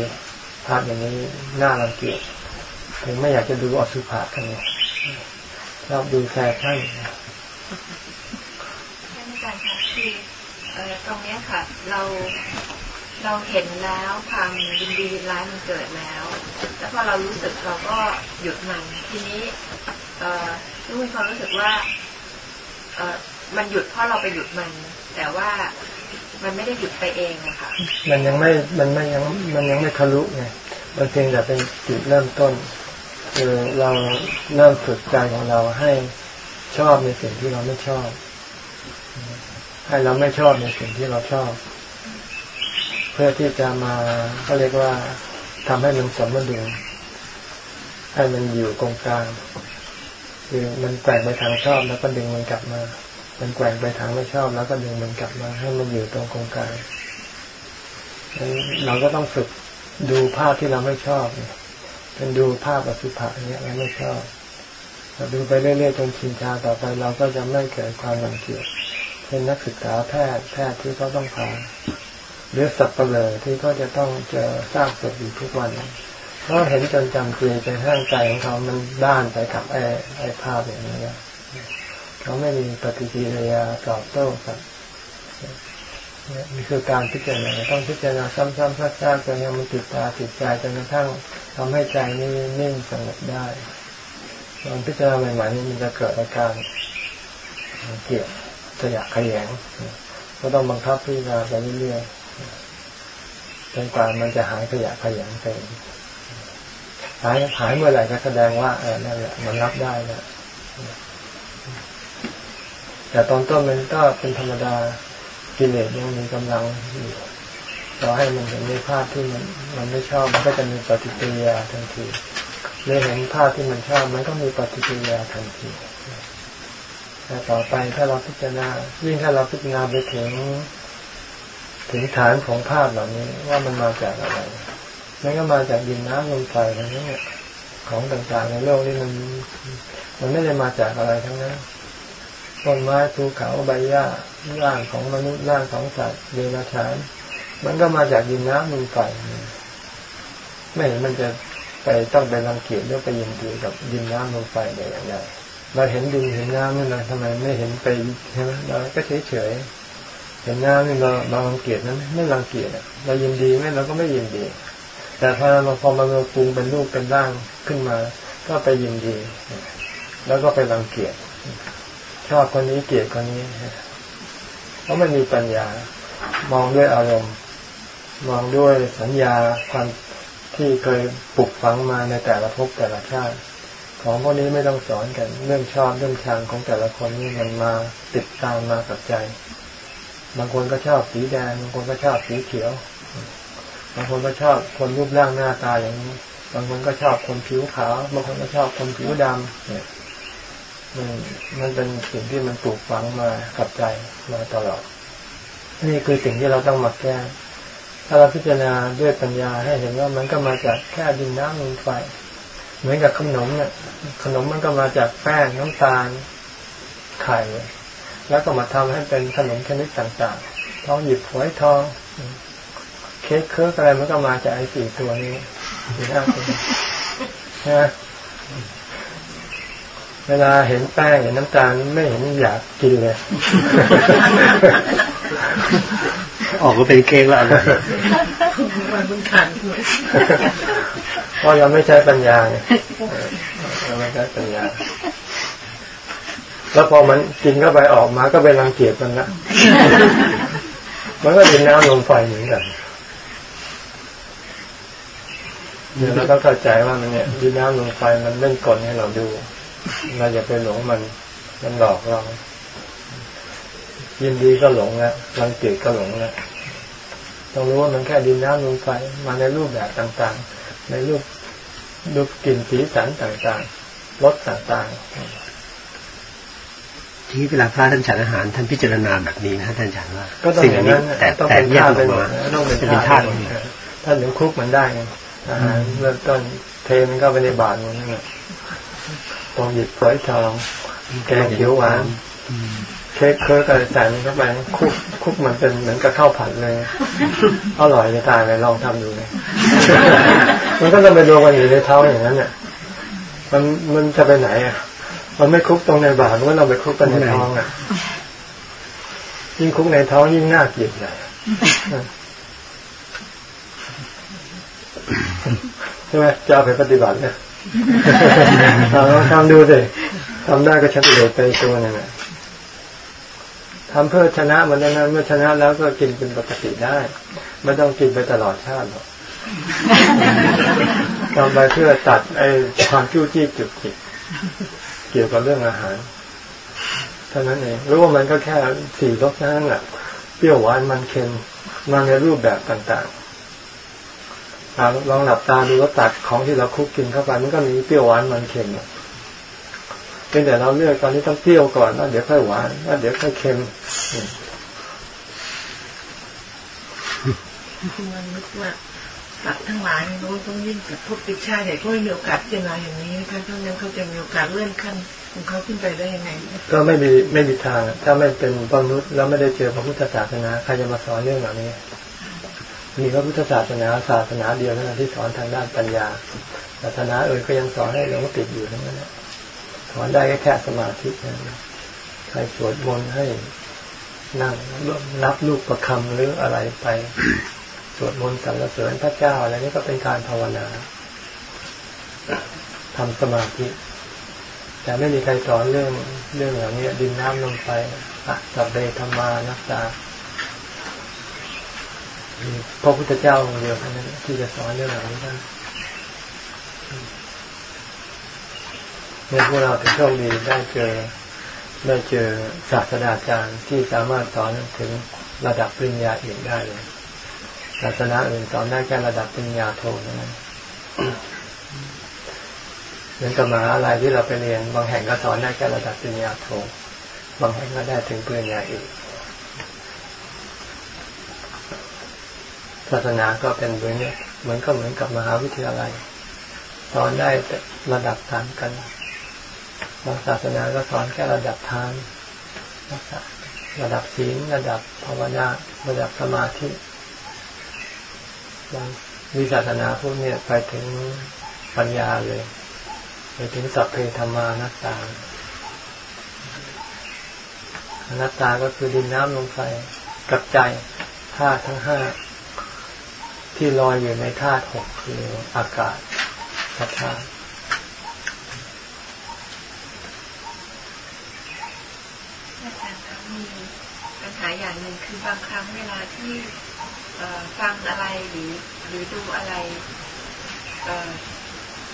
ภาพอย่างนี้น่ารังเกียจถึงไม่อยากจะดูอสุภะกันเนี่ยชอบดูแฟชั่นท่านอาจารย์คะคือเออตรงนี้ค่ะ เราเราเห็นแล้วความยินดีร้ายมันเกิดแล้ว แล้วพอเรารู้สึกเราก็หยุดมันทีนี้เอ่อลูกมีความรู้สึกว่าเอ่อ มันหยุดเพราะเราไปหยุดมัน แต่ว่ามันไม่ได้หยุดไปเองอะค่ะมันยังไม่ มันไม่ยัง มันยังไม่ทะลุไง มันเพียงแต่เป็นจุดเริ่มต้น คือเราเริ่มฝึกใจของเราให้ชอบในสิ่งที่เราไม่ชอบ ให้เราไม่ชอบในสิ่งที่เราชอบ เพื่อที่จะมาก็เรียกว่าทำให้มันสมดุลให้มันอยู่ตรงกลางคือมันแกว่งไปทางชอบแล้วก็ดึงมันกลับมา มันแกว่งไปทางไม่ชอบแล้วก็ดึงมันกลับมาให้มันอยู่ตรงกลางกลางเราก็ต้องฝึกดูภาพที่เราไม่ชอบเนี่ยเป็นดูภาพอสุภะเนี่ยเราไม่ชอบเราดูไปเรื่อยๆจนชินชาต่อไปเราก็จะไม่เกิดความรังเกียจเป็นนักศึกษาแพทย์แพทย์ที่เขาต้องผ่าหรือสับเปลือที่เขาจะต้องเจอสร้างศพอยู่ทุกวันเพราะเห็นจนจำเจจนห้างใจของเขามันด้านไปกับไอ้ไอ้ภาพอย่างนี้ เขาไม่มีปฏิกิริยาตอบโต้กับนี่คือการพิจารณาต้องพิจารณาซ้ำๆซากๆจนมันติดตาติดใจจนกระทั่งทำให้ใจนี่นิ่งสงบได้ตอนพิจารณาใหม่ๆนี่มันจะเกิดอาการเกลียดจะอยากขยงก็ต้องบังคับพิจารณาไปเรื่อยๆจนกว่ามันจะหายขยะขยงไปหายหายเมื่อไหร่ก็แสดงว่าเออนั่นแหละมันรับได้แล้ว แต่ตอนต้นมันก็เป็นธรรมดากิเลสยังมีกำลังอยู่เราให้มันเห็นในภาพที่มันมันไม่ชอบมันก็จะมีปฏิกิริยาทันทีเมื่อเห็นภาพที่มันชอบมันก็มีปฏิกิริยาทันทีแต่ต่อไปถ้าเราพิจารณายิ่งถ้าเราพิจารณาไปถึงถึงฐานของภาพเหล่านี้ว่ามันมาจากอะไรมันก็มาจากดินน้ำลมไฟทั้งนั้นเนี่ยของต่างๆในโลกนี้มัน มันไม่ได้มาจากอะไรทั้งนั้น ต้นไม้ภูเขาใบหญ้าร่างของมนุษย์ร่างของสัตว์เดรัจฉานมันก็มาจากดินน้ำลมไฟไม่เห็นมันจะไปต้องไปรังเกียจหรือไปยินดีกับดินน้ำลมไฟได้อย่างไรเราเห็นดินเห็นน้ำนี่นะทำไมไม่เห็นไปใช่ไหมเราก็เฉยเฉยเห็นน้ำนี่เราเรารังเกียจนั้นไม่รังเกียจเรายินดีไหมเราก็ไม่ยินดี แต่พอเราพอมาปรุงเป็นรูปเป็นร่างขึ้นมา ก็ไปยินดี แล้วก็ไปรังเกียจ ชอบคนนี้เกลียดคนนี้ เพราะมันมีปัญญา มองด้วยอารมณ์ มองด้วยสัญญาความที่เคยปลุกฝังมาในแต่ละภพแต่ละชาติ ของพวกนี้ไม่ต้องสอนกัน เรื่องชอบเรื่องชังของแต่ละคนนี่มันมาติดตามมากับใจ บางคนก็ชอบสีแดง บางคนก็ชอบสีเขียว บางคนก็ชอบคนรูปร่างหน้าตาอย่างนี้ บางคนก็ชอบคนผิวขาว บางคนก็ชอบคนผิวดำเนี่ย มันมันเป็นสิ่งที่มันปลูกฝังมากับใจมาตลอด นี่คือสิ่งที่เราต้องมาแก้ ถ้าเราพิจารณาด้วยปัญญาให้เห็นว่ามันก็มาจากแค่ดินน้ำลมไฟ เหมือนกับขนมเนี่ยขนมมันก็มาจากแป้งน้ำตาลไข่ แล้วก็มาทำให้เป็นขนมชนิดต่างๆทองหยิบหวยทอง เค้กเคิร์กอะไรมันก็มาจากไอ้สี่ตัวนี้สี่ห้าตัวนะ เวลาเห็นแป้งเห็นน้ำตาลไม่เห็นอยากกินเลย ออกก็เป็นเค้กแล้วอร่อยมันเพิ่งทานด้วยเพราะยังไม่ใช้ปัญญาไงยังไม่ใช้ปัญญา แล้วพอมันกินเข้าไปออกมาก็ไปรังเกียจมันละมันก็เป็นน้ำลมไฟเหมือนกันเดี๋ยวเราต้องเข้าใจว่ามันเนี่ยดินน้ำลมไฟมันเล่นกลให้เราดู เราอย่าไปหลงมัน มันหลอกเรา ยินดีก็หลงแล้วรังเกียจก็หลงแล้วต้องรู้ว่ามันแค่ดินน้ำลมไฟมาในรูปแบบต่างๆ ในรูปรูปกลิ่นสีสันต่างๆรสต่างๆ ที่เวลาพระท่านฉันอาหาร ท่านพิจารณาแบบนี้นะท่านอาจารย์ว่าก็ต้องสิ่งอย่างนี้นั้นแต่ต้องแต่เป็นแยกธาตุอไปอกหมมาดต้องเป็นจะเป็นธาธาตุตุไปหมดถ้าถึงคุกมันได้ไงอาหารเริ่มต้นเทมันก็ไปในบาทมันนั่นแหละ ต้องหยิบฝอยทอง แกงเขียวหวานแกค้กเคิร์กอะไรใส่มันเข้าไปคุกคุกมันเป็นเหมือนกับข้าวผัดเลยอร่อยจะตายเลยลองทำดูเลยมันก็จะไปรวมกันอยู่ในเท้าอย่างนั้นเนี่ยมันมันจะไปไหนอะ มันไม่คุกตรงในบาทว่าเราไปคุกกันในท้องอะ ยิ่งคุกในท้องยิ่งน่าเกลียดใหญ่ใช่ไหมจะเอาไปปฏิบัติเนี่ย ลองทำดูสิทำได้ก็ชัดเลยไปตัวนึงอะทำเพื่อชนะมันนั้นเมื่อชนะแล้วก็กินเป็นปกติได้ ไม่ต้องกินไปตลอดชาติหรอกทำไปเพื่อตัดไอ้ความจู้จี้จุกจิกเกี่ยวกับเรื่องอาหารเท่านั้นเองรู้ว่ามันก็แค่สี่รสนั่นแหละเปรี้ยวหวานมันเค็มมาในรูปแบบต่างๆ ลองหลับตาดูว่าตัดของที่เราคุกกินเข้าไปมันก็มีเปรี้ยวหวานมันเค็มเป็นแต่เราเลือกตอนนี้ต้องเปรี้ยวก่อนแล้วเดี๋ยวค่อยหวานแล้วเดี๋ยวค่อยเค็มมันนึกว่าสัตว์ทั้งหลายโน้นต้องยิ่งกับพวกติดชาติใหญ่ก็ไม่มีโอกาสเจนาอย่างนี้นะคะเพราะงั้นเขาจะมีโอกาสเลื่อนขั้นของเขาขึ้นไปได้ยังไง ก็ไม่มีไม่มีทาง ถ้าไม่เป็นมนุษย์แล้วไม่ได้เจอพระพุทธศาสนาใครจะมาสอนเรื่องเหล่านี้ มีพระพุทธศาสนาศาสนาเดียวเท่านั้นที่สอนทางด้านปัญญา ศาสนาอื่นก็ยังสอนให้หลงติดอยู่ทั้งนั้นสอนได้แค่แค่สมาธินะใครสวดมนต์ให้นั่งนับลูกประคำหรืออะไรไป สวดมนต์สรรเสริญพระเจ้าอะไรนี้ก็เป็นการภาวนาทำสมาธิ แต่ไม่มีใครสอนเรื่องเรื่องอย่างนี้ดินน้ำลงไปอะสัพเบธรรมานักตา พระพุทธเจ้าองค์เดียวเท่านั้นที่จะสอนเรื่องเหล่านี้ได้เนี่ยพวกเราถึงโชคดีได้เจอได้เจอศาสตราจารย์ที่สามารถสอนถึงระดับปริญญาเอกได้เลยศาสนาอื่นสอนได้แค่ระดับปริญญาโทเท่านั้นเหมือนกับมหาลัยที่เราไปเรียน บางแห่งก็สอนได้แค่ระดับปริญญาโท บางแห่งก็ได้ถึงปริญญาเอก ศาสนาก็เป็นเหมือนนี้เหมือนก็เหมือนกับมหาวิทยาลัย สอนได้ระดับต่างกันบางศาสนาก็สอนแค่ระดับทานระดับศีลระดับภาวนาระดับสมาธิบางวิศาสนาพวกนี้ไปถึงปัญญาเลย ไปถึงสัพเพธรรมานัตตาอนัตตาก็คือดินน้ำลมไฟกับใจธาตุทั้งห้า ที่ลอยอยู่ในธาตุหกคืออากาศธาตุปัญหาอย่างหนึ่งคือบางครั้งเวลาที่ฟังอะไรหรือหรือดูอะไร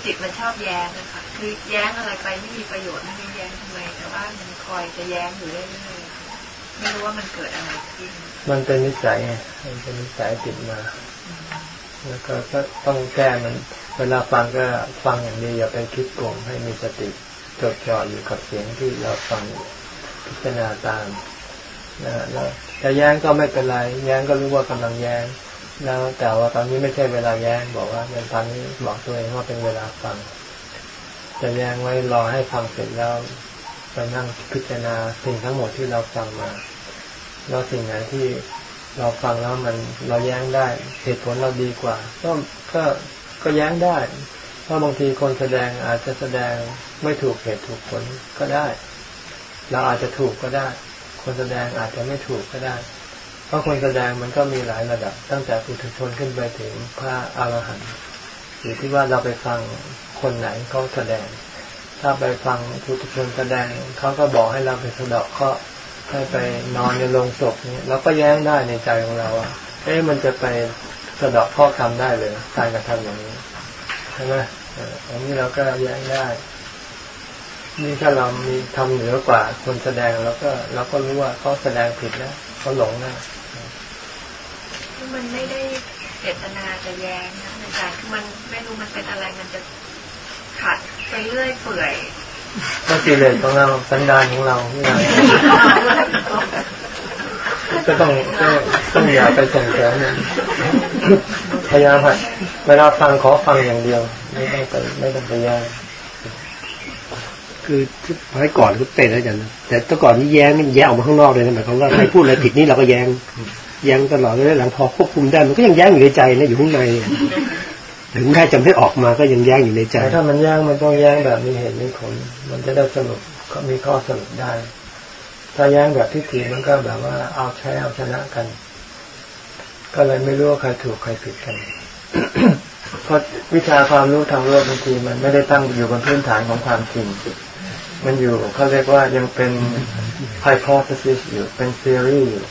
จิตมันชอบแย้งนะคะคือแย้งอะไรไปไม่มีประโยชน์ไม่รู้แย้งทำไมแต่ว่ามันคอยจะแย้งอยู่เรื่อยๆไม่รู้ว่ามันเกิดอะไรขึ้น มันเป็นนิสัยไงมันเป็นนิสัยติดมา แล้วก็ต้องแก้มัน เวลาฟังก็ฟังอย่างดีอย่าไปคิดโกงให้มีสติจดจ่ออยู่กับเสียงที่เราฟังพิจารณาตามนะแล้วจะแย้งก็ไม่เป็นไร แย้งก็รู้ว่ากำลังแย้งแล้วแต่ว่าตอนนี้ไม่ใช่เวลาแย้งบอกว่าเป็นตอนนี้บอกตัวเองว่าเป็นเวลาฟัง จะแย้งไว้รอให้ฟังเสร็จแล้วไปนั่งพิจารณาสิ่งทั้งหมดที่เราฟังมา แล้วสิ่งไหนที่ เราฟังแล้วมันเราแย้งได้เหตุผลเราดีกว่า ก็ก็ก็แย้งได้เพราะบางทีคนแสดงอาจจะแสดงไม่ถูกเหตุถูกผลก็ได้ เราอาจจะถูกก็ได้ คนแสดงอาจจะไม่ถูกก็ได้ เพราะคนแสดงมันก็มีหลายระดับ ตั้งแต่ปุถุชนขึ้นไปถึงพระอรหันต์อยู่ที่ว่าเราไปฟังคนไหนเขาแสดง ถ้าไปฟังปุถุชนแสดงเขาก็บอกให้เราไปสะดาะเคาะ ให้ไปนอนในโรงศพนี้เราก็แย้งได้ในใจของเราว่าเอ๊ะมันจะไปสะดาะข้อคำได้เลยการกระทำอย่างนี้ใช่ไหมอันนี้เราก็แย้งได้นี่ถ้าเรามีทำเหนือกว่าคนแสดงเราก็เราก็รู้ว่าเขาแสดงผิดแล้วเขาหลงนะมันไม่ได้เจตนาจะแย้งนะอาจารย์คือมันไม่รู้มันเป็นอะไรมันจะขัดไปเรื่อยเปื่อย ก็กิเลสของเราสันดานของเราที่เราก็ต้องก็ต้องอย่าไปส่งเสริมพยายามเวลาฟังขอฟังอย่างเดียว ไม่ต้องไปไม่ต้องไปแย้งคือสมัยก่อนก็เป็นแล้วจันแต่แต่ก่อนนี่แย้งนี่แย้งออกมาข้างนอกเลยนะหมายความว่าใครพูดอะไรผิดนี่เราก็แย้งแย้งตลอดเลยหลังพอควบคุมได้มันก็ยังแย้งอยู่ในใจนะอยู่ข้างใน ถึงแม้จะไม่ออกมาก็ยังแย้งอยู่ในใจแต่ถ้ามันแย้งมันต้องแย้งแบบมีเหตุมีผล มันจะได้สรุปก็มีข้อสรุปได้ ถ้าแย้งแบบทิฏฐิมันก็แบบว่าเอาใช้เอาชนะกัน ก็เลยไม่รู้ว่าใครถูกใครผิดกันเพราะวิชาความรู้ทางโลกบางทีมันไม่ได้ตั้งอยู่บนพื้นฐานของความจริง มันอยู่เขาเรียกว่ายังเป็น hypothesis อยู่เป็น theory อยู่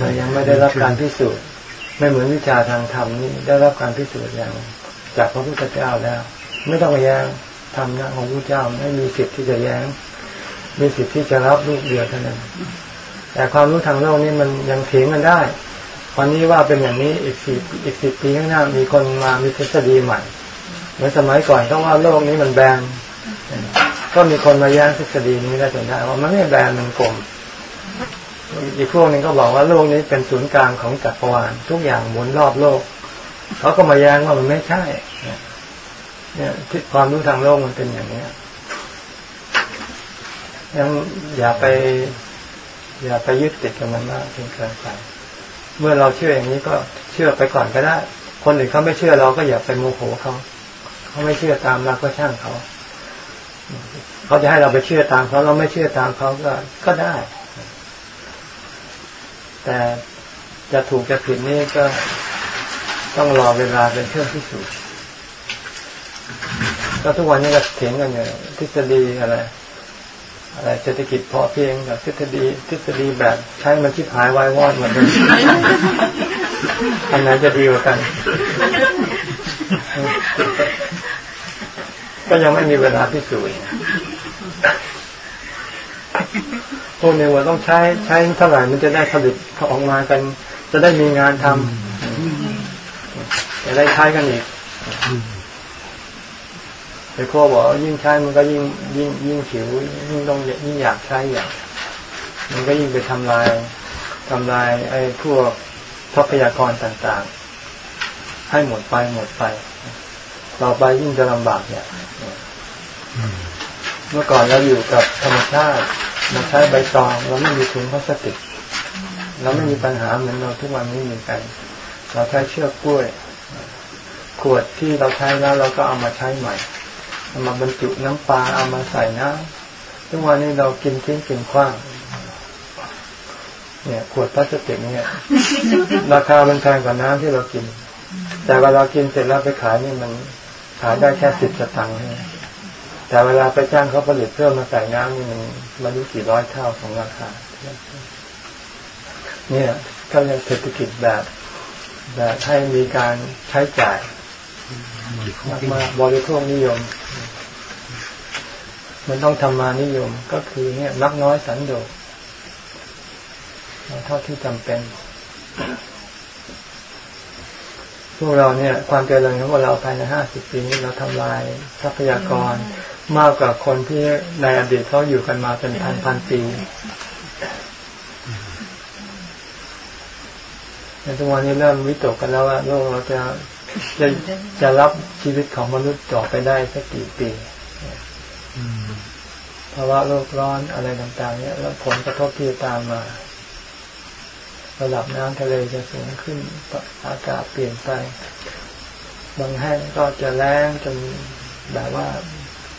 มันยังไม่ได้รับการพิสูจน์ ไม่เหมือนวิชาทางธรรมนี่ได้รับการพิสูจน์อย่าง จากพระพุทธเจ้าแล้ว ไม่ต้องไปแย้งธรรมนะของพระเจ้าไม่มีสิทธิ์ที่จะแย้ง มีสิทธิ์ที่จะรับลูกเดียวเท่านั้น แต่ความรู้ทางโลกนี่มันยังเถียงกันได้วันนี้ว่าเป็นอย่างนี้อีกสิบอีกสิบปีข้างหน้ามีคนมามีทฤษฎีใหม่เหมือนสมัยก่อนก็ว่าโลกนี้มันแบนก็มีคนมาแย้งทฤษฎีนี้ได้จนได้ว่ามันไม่แบนมันกลมอีกพวกหนึงก็บอกว่าโลกนี้เป็นศูนย์กลางของจักรวาลทุกอย่างหมุนรอบโลก เขาก็มาแย้งว่ามันไม่ใช่เนี่ยที่ความรู้ทางโลกมันเป็นอย่างนี้ยังอย่าไป อย่าไปยึดติดกับมันมากจนเกินไปเมื่อเราเชื่ออย่างนี้ก็เชื่อไปก่อนก็ได้ คนอื่นเขาไม่เชื่อเราก็อย่าไปโมโหเขาเขาไม่เชื่อตามเราก็ช่างเขาเขาจะให้เราไปเชื่อตามเขาเราไม่เชื่อตามเขาก็ก็ได้ แต่จะถูกจะผิดนี่ก็ ต้องรอเวลาเป็นเครื่องพิสูจน์ก็ทุกวันนี้ก็เถียงกันอยู่ทฤษฎีอะไร อะไรเศรษฐกิจพอเพียงกับทฤษฎีทฤษฎีแบบใช้มันชิบหายวายวอดหมดเลยอันไหนจะดีกว่ากัน ก็ยังไม่มีเวลาพิสูจน์พวกนี้ว่าต้องใช้ใช้เท่าไหร่มันจะได้ผลิตออกมากัน จะได้มีงานทำ จะได้ใช้กันอีกแต่ข้อบอกว่ายิ่งใช้มันก็ยิ่งยิ่งยิ่งผิวยิ่งต้องยิ่งอยากใช้อย่างมันก็ยิ่งไปทำลายทำลายไอ้พวกทรัพยากรต่างๆ ให้หมดไปหมดไป ต่อไปยิ่งจะลำบากเนี่ยเมื่อก่อนเราอยู่กับธรรมชาติเราใช้ใบตองเราไม่มีถุงพลาสติกเราไม่มีปัญหาเหมือนเราทุกวันนี้มีกัน เราใช้เชือกกล้วย ขวดที่เราใช้แล้วเราก็เอามาใช้ใหม่เอามาบรรจุน้ำปลาเอามาใส่น้ำทุกวันนี้เรากินทิ้งกินขว้าง เนี่ยขวดพลาสติกเนี่ย ราคามันแพงกว่าน้ำที่เรากิน แต่เวลากินเสร็จแล้วไปขายนี่มันขายได้แค่สิบสตางค์แต่เวลาไปจ้างเขาผลิตเพื่อมาใส่น้ำนี่มันมันรู้กี่ร้อยเท่าของราคา เนี่ยเขาเรียกเศรษฐกิจแบบ แบบให้มีการใช้จ่ายมาบริโภคนิยม มันต้องทำมานิยมก็คือเนี่ยนักน้อยสันโดษเท่าที่จำเป็น พวกเราเนี่ย ความเจริญของพวกเราภายในห้าสิบปีนี้เราทำลายทรัพยากรมากกว่าคนที่ในอดีตเขาอยู่กันมาเป็นพันพันปี ในทุกวันนี้เริ่มวิตกกันแล้วว่าโลกเราจะจะจะรับชีวิตของมนุษย์ต่อไปได้สักกี่ปีเพราะว่าโลกร้อนอะไรต่างๆ เนี่ย แล้วผลกระทบที่ตามมา ระดับน้ำทะเลจะสูงขึ้นอากาศเปลี่ยนไป บางแห่งก็จะแล้งจนแบบว่า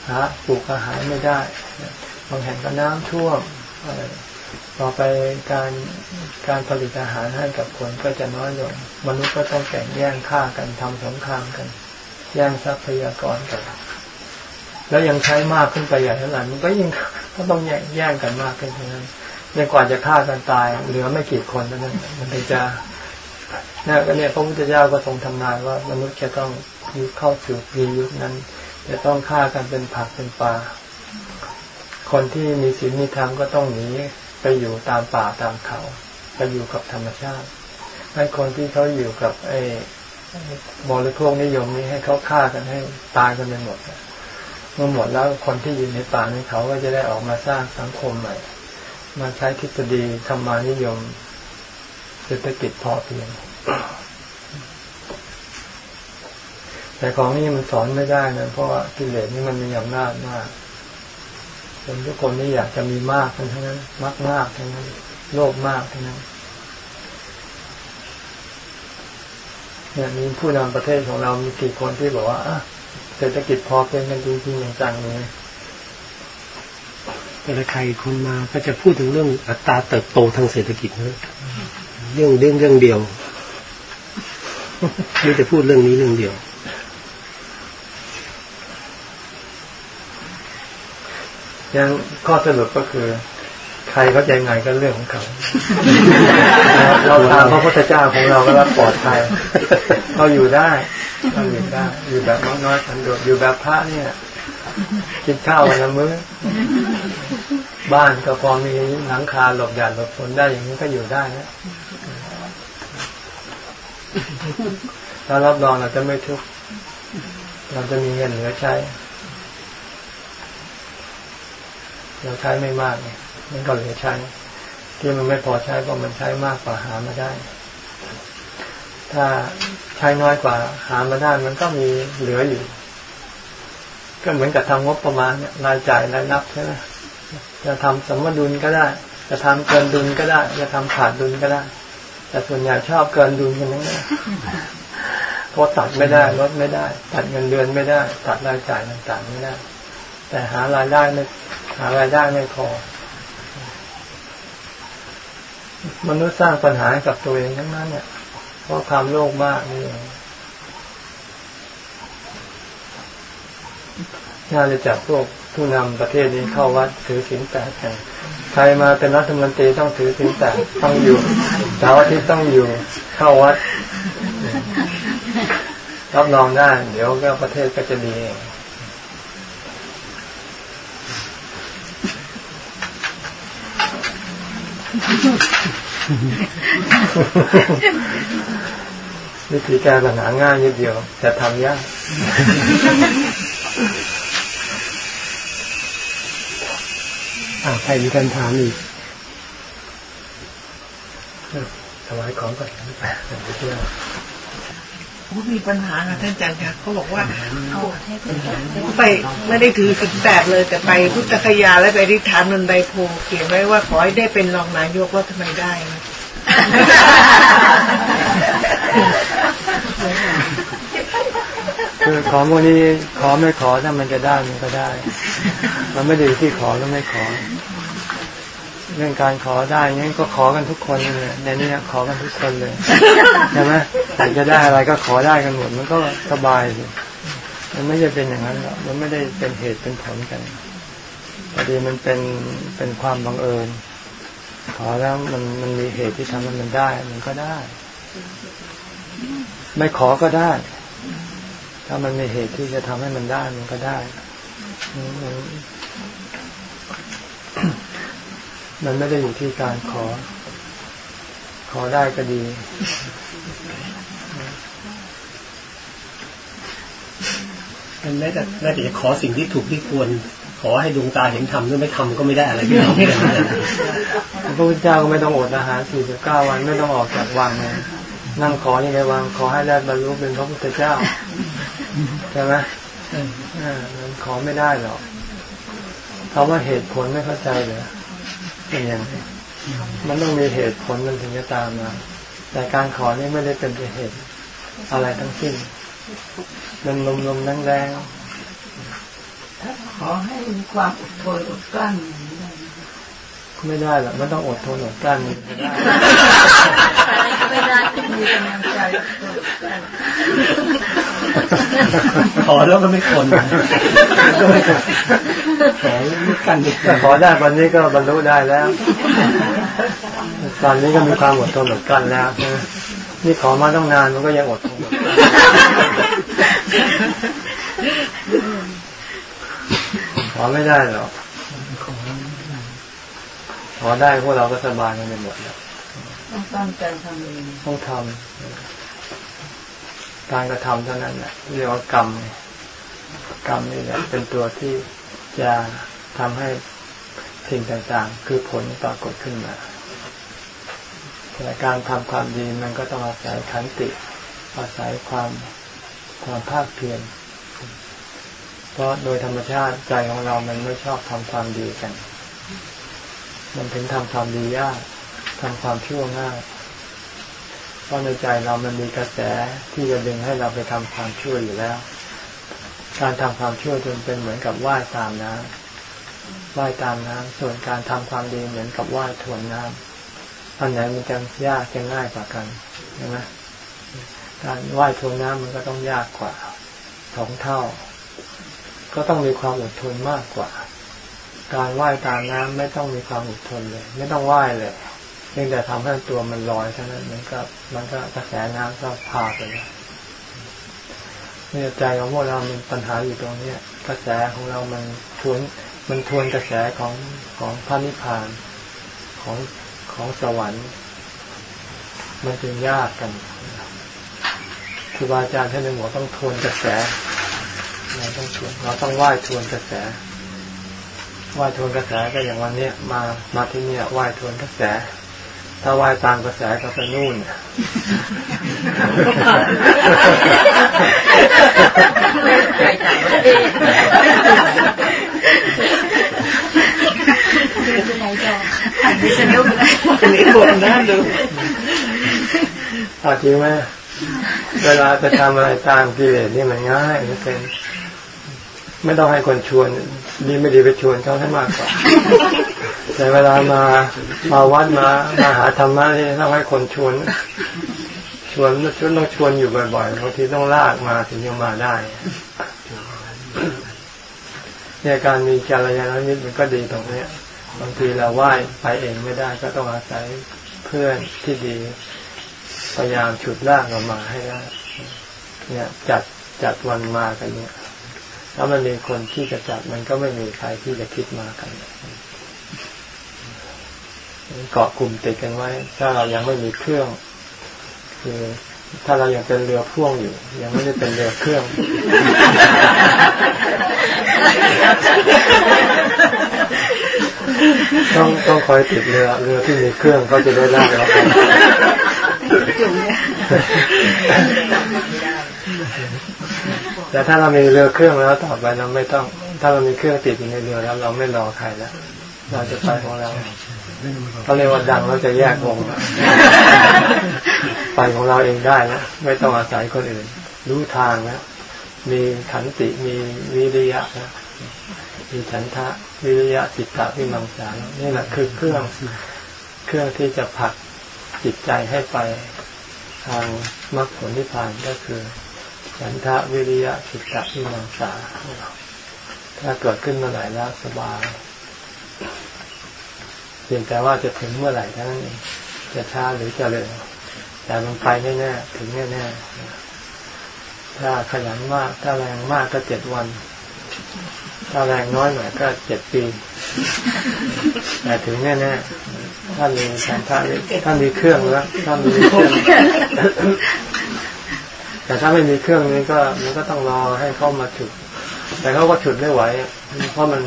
หาปลูกอาหารไม่ได้ บางแห่งก็น้ำท่วมอะไร ต่อไปการการผลิตอาหารให้กับคนก็จะน้อยลง มนุษย์ก็ต้องแข่งแย่งฆ่ากันทำสงครามกัน แย่งทรัพยากรกัน แล้วยังใช้มากขึ้นไปอย่างนั้นมันก็ยิ่งก็ต้องแย่งแย่งกันมากขึ้นเท่านั้นยังกว่าจะฆ่ากันตาย เหลือไม่กี่คนเท่านั้น มันถึงจะนี่ก็เนี่ยพระพุทธเจ้าก็ทรงทำนายว่ามนุษย์จะต้องยุคเข้าสู่ปียุคนั้น จะต้องฆ่ากันเป็นผักเป็นปลาคนที่มีศีลมีธรรมก็ต้องหนี ไปอยู่ตามป่าตามเขา ไปอยู่กับธรรมชาติ ให้คนที่เขาอยู่กับไอ้บริโภคนิยมนี้ให้เขาฆ่ากันให้ตายกันไปหมดเมื่อหมดแล้วคนที่อยู่ในป่านี้เขาก็จะได้ออกมาสร้างสังคมใหม่ มาใช้ทฤษฎีธรรมานิยมเศรษฐกิจพอเพียง แต่ของนี้มันสอนไม่ได้นะเพราะว่ากิเลสนี่มันมีอำนาจมาก คนทุกคนนี่อยากจะมีมากทั้งนั้นมากมากทั้งนั้น โลภมากทั้งนั้นเนี่ยมีผู้นำประเทศของเรามีกี่คนที่บอกว่าเศรษฐกิจพอเพียงกันจริงๆอย่างจังเลยเวลาใครคนมาก็จะพูดถึงเรื่องอัตราเติบโตทางเศรษฐกิจนะเรื่องเรื่องเรื่องเดียวนี่จะพูดเรื่องนี้เรื่องเดียว ยังข้อสรุปก็คือ ใครเขาใจไงก็เรื่องของเขาเราตามพระพุทธเจ้าของเราก็รับปลอดภัยเราอยู่ได้เราอยู่ได้ อยู่แบบน้อยๆสันโดษอยู่แบบพระเนี่ยกินข้าววันละมื้อ บ้านก็พอมีหลังคาหลบแดดหลบฝนได้อย่างนี้ก็อยู่ได้นะถ้ารับรองเราจะไม่ทุกข์เราจะมีเงินเหลือใช้ เราใช้ไม่มากเนี่ยมันก็เหลือใช้ ที่มันไม่พอใช้ก็มันใช้มากกว่าหามาได้ ถ้าใช้น้อยกว่าหามาได้มันก็มีเหลืออยู่ ก็เหมือนกับทำงบประมาณเนี่ยรายจ่ายรายรับใช่ไหมจะทำสมดุลก็ได้ จะทำเกินดุลก็ได้ จะทำขาดดุลก็ได้ แต่ส่วนใหญ่ชอบเกินดุลกันนั่นแหละเพราะตัดไม่ได้ลดไม่ได้ ตัดเงินเดือนไม่ได้ ตัดรายจ่ายต่างๆไม่ได้ แต่หารายได้ไม่หารายได้ไม่พอ มนุษย์สร้างปัญหาให้กับตัวเองทั้งนั้นเนี่ยเพราะความโลภมากนี่น่าจะจับพวกผู้นำประเทศนี้เข้าวัดถือศีลแปดกันใครมาเป็นรัฐมนตรีต้องถือศีลแปดต้องอยู่สาร์อาทิตย์ต้องอยู่เข้าวัดรับรองได้ เดี๋ยวก็ประเทศก็จะดีเอง วิธีการปัญหาง่ายนิดเดียว แต่ทำยากอ่าใครมีการถามอีกถวายของก่อนไปเที่ยว มีปัญหาค่ะท่านอาจารย์ค่ะเขาบอกว่าเขาไปไม่ได้ถือสิบแปดเลยแต่ไปพุทธคยาและไปที่ฐานนนไดโพเขียนไว้ว่าขอให้ได้เป็นรองนายกว่าทำไมได้คือของพวกนี้ขอไม่ขอถ้ามันจะได้มันก็ได้ มันไม่ได้ที่ขอแล้วไม่ขอ เรื่องการขอได้งั้นก็ขอกันทุกคนเลยในนี้ขอกันทุกคนเลยใช่ไหมแต่จะได้อะไรก็ขอได้กันหมดมันก็สบายเลยมันไม่จะเป็นอย่างนั้นหรอกมันไม่ได้เป็นเหตุเป็นผลกันพอดีมันเป็นเป็นความบังเอิญ ขอแล้วมันมันมีเหตุที่ทำให้มันได้ มันก็ได้ ไม่ขอก็ได้ ถ้ามันมีเหตุที่จะทำให้มันได้ มันก็ได้ มันไม่ได้อยู่ที่การขอ ขอได้ก็ดี มันแม้แต่แม้แต่จะขอสิ่งที่ถูกที่ควร ขอให้ดวงตาเห็นธรรมด้วยไม่ทำก็ไม่ได้อะไรไม่เอาพระพุทธเจ้าก็ไม่ต้องอดอาหารสี่สิบเก้าวันไม่ต้องออกจากวังเลยนั่งขอยังไงวังขอให้ได้บรรลุเป็นพระพุทธเจ้าใช่ไหมมันขอไม่ได้หรอกเขาว่าเหตุผลไม่เข้าใจเลย เป็นอย่างมันต้องมีเหตุผลมันถึงจะตามมา แต่การขอนี่ไม่ได้เป็นเหตุอะไรทั้งสิ้นมันลมๆแรงแรงขอให้มีความอดทนอดกลั้น ไม่ได้หรอกไม่ต้องอดทนอดกลั้นไม่ได้มีกำลังใจขอแล้วก็ไม่คนขอไม่กันขอได้วันนี้ก็บรรลุได้แล้วตอนนี้ก็มีความอดทนอดกลั้นแล้วนี่ขอมาต้องนานมันก็ยังอดทนขอไม่ได้หรอก ขอได้พวกเราก็สบายกันไปหมดแล้วต้องตั้งใจทำเองต้องทำการกระทำเท่านั้นแหละเรียกว่ากรรมกรรมนี่แหละเป็นตัวที่จะทำให้สิ่งต่างๆ คือผลปรากฏขึ้นมาแต่การทำความดีมันก็ต้องอาศัยขันติ อาศัยความความภาคเพียรเพราะโดยธรรมชาติใจของเรามันไม่ชอบทำความดีกัน มันถึงทำความดียากทำความชั่วง่ายเพราะในใจเรามันมีกระแสที่จะดึงให้เราไปทำความชั่วอยู่แล้ว การทำความชั่วจนเป็นเหมือนกับว่ายตามน้ำว่ายตามน้ำส่วนการทำความดีเหมือนกับว่ายทวนน้ำอันไหนมันจะยากจะง่ายกว่ากันใช่ไหมการว่ายทวนน้ำมันก็ต้องยากกว่าสองเท่า ก็ต้องมีความอดทนมากกว่า การว่ายตามน้ำไม่ต้องมีความอดทนเลย ไม่ต้องว่ายเลยเพียงแต่ทำให้ตัวมันลอยเท่านั้นมันก็มันก็กระแสน้ำก็พาไปแล้วเนี่ยใจของพวกเรามันปัญหาอยู่ตรงเนี้ยกระแสของเรามันทวนมันทวนกระแสของของพระนิพพานของของสวรรค์ มันจึงยากกันครูบาอาจารย์ท่านหนึ่งบอกต้องทวนกระแสเราต้องทวนเราต้องไหว้ทวนกระแส ไหว้ทวนกระแสก็อย่างวันเนี้ยมามาที่เนี่ยไหว้ทวนกระแส ถ้าไหว้ตามกระแสก็ไปนู่นไปต่างประเทศอันนี้จะเลี้ยวไปได้อันนี้บนน่าดูเอาจริงไหมเวลาจะทำอะไรตามกิเลสนี่มันง่ายไม่เป็น ไม่ต้องให้คนชวน ดีไม่ดีไปชวนเขาให้มากกว่าแต่เวลามามาวัดมามาหาธรรมะนี่ต้องให้คนชวน ชวนชวนต้องชวนอยู่บ่อยๆบางทีต้องลากมาถึงจะมาได้เนี่ยการมีจารยานิมิตมันก็ดีตรงเนี้ยบางทีเราไหว้ไปเองไม่ได้ ก็ต้องอาศัยเพื่อนที่ดีพยายามฉุดลากเรามาให้ได้เนี่ยจัดจัดวันมากันเนี่ย ถ้ามันมีคนที่จะจัดมันก็ไม่มีใครที่จะคิดมากันเกาะกลุ่มติดกันไว้ ถ้าเรายังไม่มีเครื่อง คือถ้าเรายังเป็นเรือพ่วงอยู่ ยังไม่ได้เป็นเรือเครื่อง ต้องต้องคอยติดเรือเรือที่มีเครื่องเขาจะได้ลากเราไป แต่ถ้าเรามีเรือเครื่องแล้วต่อไปเราไม่ต้อง ถ้าเรามีเครื่องติดอยู่ในเรือแล้ว เราไม่รอใครแล้วเราจะไปของเราเขาเรียกว่าดังเราจะแยกวงไปของเราเองได้แล้วไม่ต้องอาศัยคนอื่น รู้ทางแล้วมีขันติมีวิริยะนะมีฉันทะวิริยะจิตตะวิมังสานี่แหละคือเครื่องเครื่องที่จะผลักจิตใจให้ไปทางมรรคผลนิพพานก็คือ ฉันทะวิริยะจิตตะวิมังสาถ้าเกิดขึ้นเมื่อไหร่แล้วสบายเพียงแต่ว่าจะถึงเมื่อไหร่เท่านั้นเองจะช้าหรือจะเร็วแต่มันไปแน่ๆถึงแน่ๆถ้าขยันมาก ถ้าแรงมากก็เจ็ดวัน ถ้าแรงน้อยหน่อยก็เจ็ดปีแต่ถึงแน่ๆถ้ามีฉันทะถ้ามีเครื่องแล้วถ้ามีเครื่อง แต่ถ้าไม่มีเครื่องนี้ก็มันก็ต้องรอให้เข้ามาฉุด แต่เขาก็ฉุดไม่ไหวเพราะมัน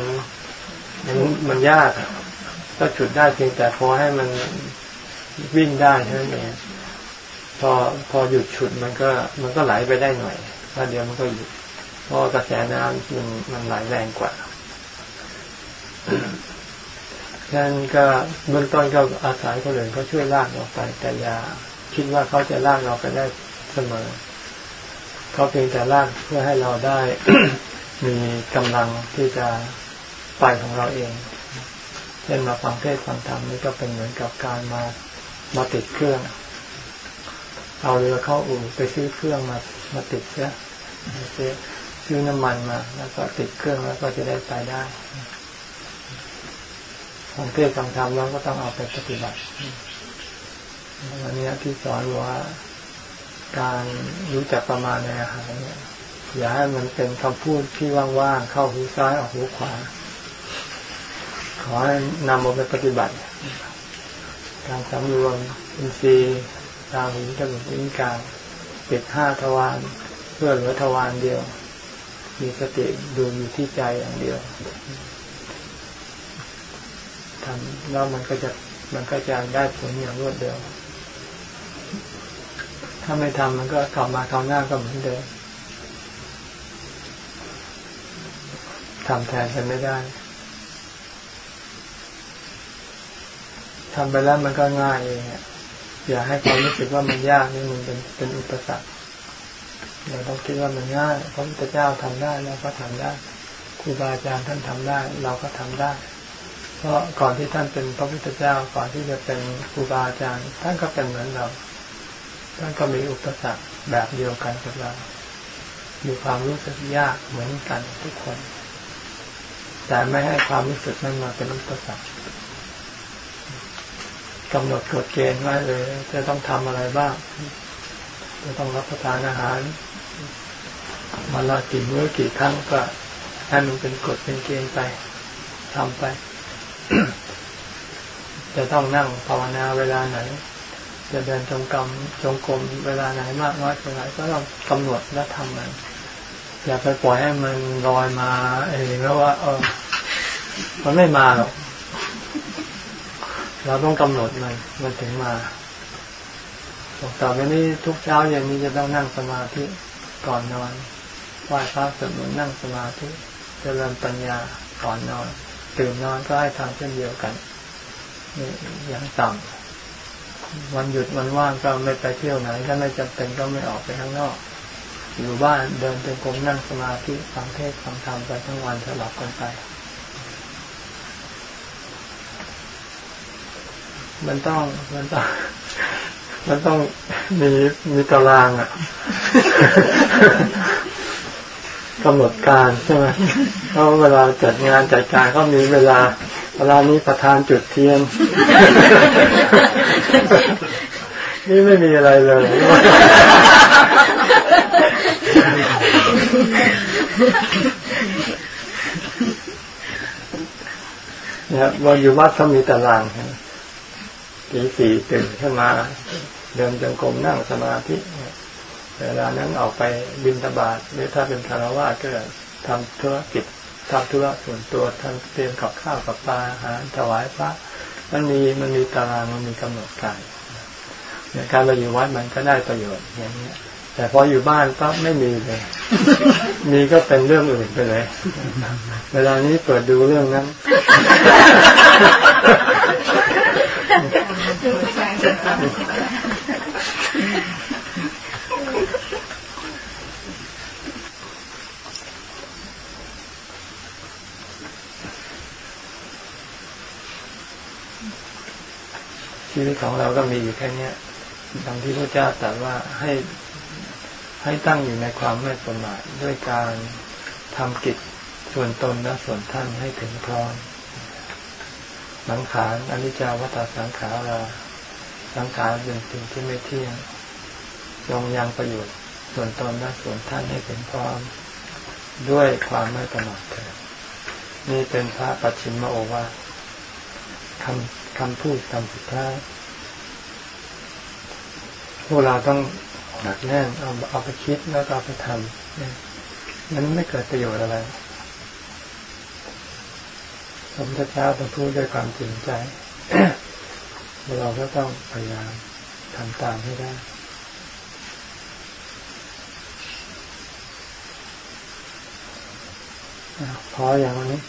มันมันยากก็ฉุดได้เพียงแต่พอให้มันวิ่งได้เท่านั้นเองพอพอหยุดฉุดมันก็ มันก็ไหลไปได้หน่อยถ้าเดียวมันก็หยุดเพราะกระแสน้ำมันมันไหลแรงกว่าฉะนั้นก็เบื้องต้นก็อาศัยคนอื่นเขาช่วยลากเราไป แต่อย่าคิดว่าเขาจะลากเราไปได้เสมอ เขาเพียงแต่ลากเพื่อให้เราได้มีกำลังที่จะไปของเราเอง เช่นมาฟังเทศฟังธรรมนี่ก็เป็นเหมือนกับการมามาติดเครื่อง เอาเรือเข้าอู่ไปซื้อเครื่องมามาติดเสียซื้อซื้อน้ำมันมา แล้วก็ติดเครื่องแล้วก็จะได้ไปได้ฟังเทศฟังธรรมเราก็ต้องเอาไปปฏิบัติวันนี้ที่สอนว่า การรู้จักประมาณในอาหารเนี่ยอย่าให้มันเป็นคำพูดที่ว่างๆเข้าหูซ้ายออกหูขวา ขอให้นำมาไปปฏิบัติการสำรวมอินทรีย์ตาหูจมูกลิ้นกายปิดห้าทวารเพื่อเหลือทวารเดียว มีสติดูอยู่ที่ใจอย่างเดียวทำแล้วมันก็จะมันก็จะได้ผลอย่างรวดเร็ว ถ้าไม่ทำมันก็กลับมาคราวหน้าก็เหมือนเดิมทำแทนกันไม่ได้ทำไปแล้วมันก็ง่ายเองอย่าให้ความรู้สึกว่ามันยากนี่มันเป็นเป็นอุปสรรคเราต้องคิดว่ามันง่ายพระพุทธเจ้าทำได้เราก็ทำได้ครูบาอาจารย์ท่านทำได้ เราก็ทำได้ เพราะก่อนที่ท่านเป็นพระพุทธเจ้าก่อนที่จะเป็นครูบาอาจารย์ ท่านก็เป็นเหมือนเรา ท่านก็มีอุปสรรคแบบเดียวกันกับเรา มีความรู้สึกยากเหมือนกันทุกคน แต่ไม่ให้ความรู้สึกนั้นมาเป็นอุปสรรคกำหนดกฎเกณฑ์ไว้เลย จะต้องทำอะไรบ้าง จะต้องรับประทานอาหารวันละกี่มื้อกี่ครั้งก็ให้มันเป็นกฎเป็นเกณฑ์ไปทำไป จะต้องนั่งภาวนาเวลาไหน จะเดินจงกรมจงกรมเวลาไหนมากน้อยเท่าไหร่ก็ต้องกำหนดและทำมันอย่าไปปล่อยให้มันลอยมาเองแล้วว่า เออ มันไม่มาหรอกเราต้องกำหนดมันมันถึงมาบอกต่อไปนี้ทุกเช้าเย็นนี้จะต้องนั่งสมาธิก่อนนอนไหว้พระสวดมนต์นั่งสมาธิเจริญปัญญาก่อนนอนตื่นนอนก็ให้ทำเช่นเดียวกันนี่อย่างต่ำ วันหยุดวันว่างก็ไม่ไปเที่ยวไหน ถ้าไม่จำเป็นก็ไม่ออกไปข้างนอก อยู่บ้านเดินเป็นกรมนั่งสมาธิฟังเทศฟังธรรมไปทั้งวันสลับกันไป มันต้องมันต้องมันต้องมีมีตารางอะกำหนดการใช่ไหมเพราะเวลาจัดงานจัดการก็มีเวลา เวลานี้ประธานจุดเทียน นี่ไม่มีอะไรเลย เนี่ยวันอยู่วัดเขามีตารางตีสี่ตื่นขึ้นมาเดินจงกรมนั่งสมาธิเวลานั้นออกไปบินตบาทหรือถ้าเป็นคารวะก็ทำธุรกิจ ทำธุระส่วนตัวทำเตรียมกับข้าวกับปลาอาหารถวายพระมันมีมันมีตารางมันมีกำหนดการเนี่ยการเราอยู่วัดมันก็ได้ประโยชน์อย่างเนี้ย แต่พออยู่บ้านก็ไม่มีเลย มีก็เป็นเรื่องอื่นไปเลย เวลานี้เปิดดูเรื่องนั้น ชีวิตของเราก็มีอยู่แค่นี้ดังที่พระเจ้าตรัสว่าให้ให้ตั้งอยู่ในความไม่ประมาทด้วยการทำกิจส่วนตนและส่วนท่านให้ถึงพร้อมสังขารอนิจจาวัฏสังขาราสังขารเป็นสิ่งที่ไม่เที่ยงยงยังประโยชน์ส่วนตนและส่วนท่านให้ถึงพร้อม ด้วยความไม่ประมาทเถิดนี่เป็นพระปัจฉิมโอวาทคำ คำพูดคำสุดท้ายพวกเราต้องหนักแน่นเอาเอาไปคิดแล้วก็เอาไปทำมันไม่เกิดประโยชน์อะไรสมเด็จเจ้าต้องพูดด้วยความจริงใจ เราก็ต้องพยายามทำตามให้ได้พออย่างนี้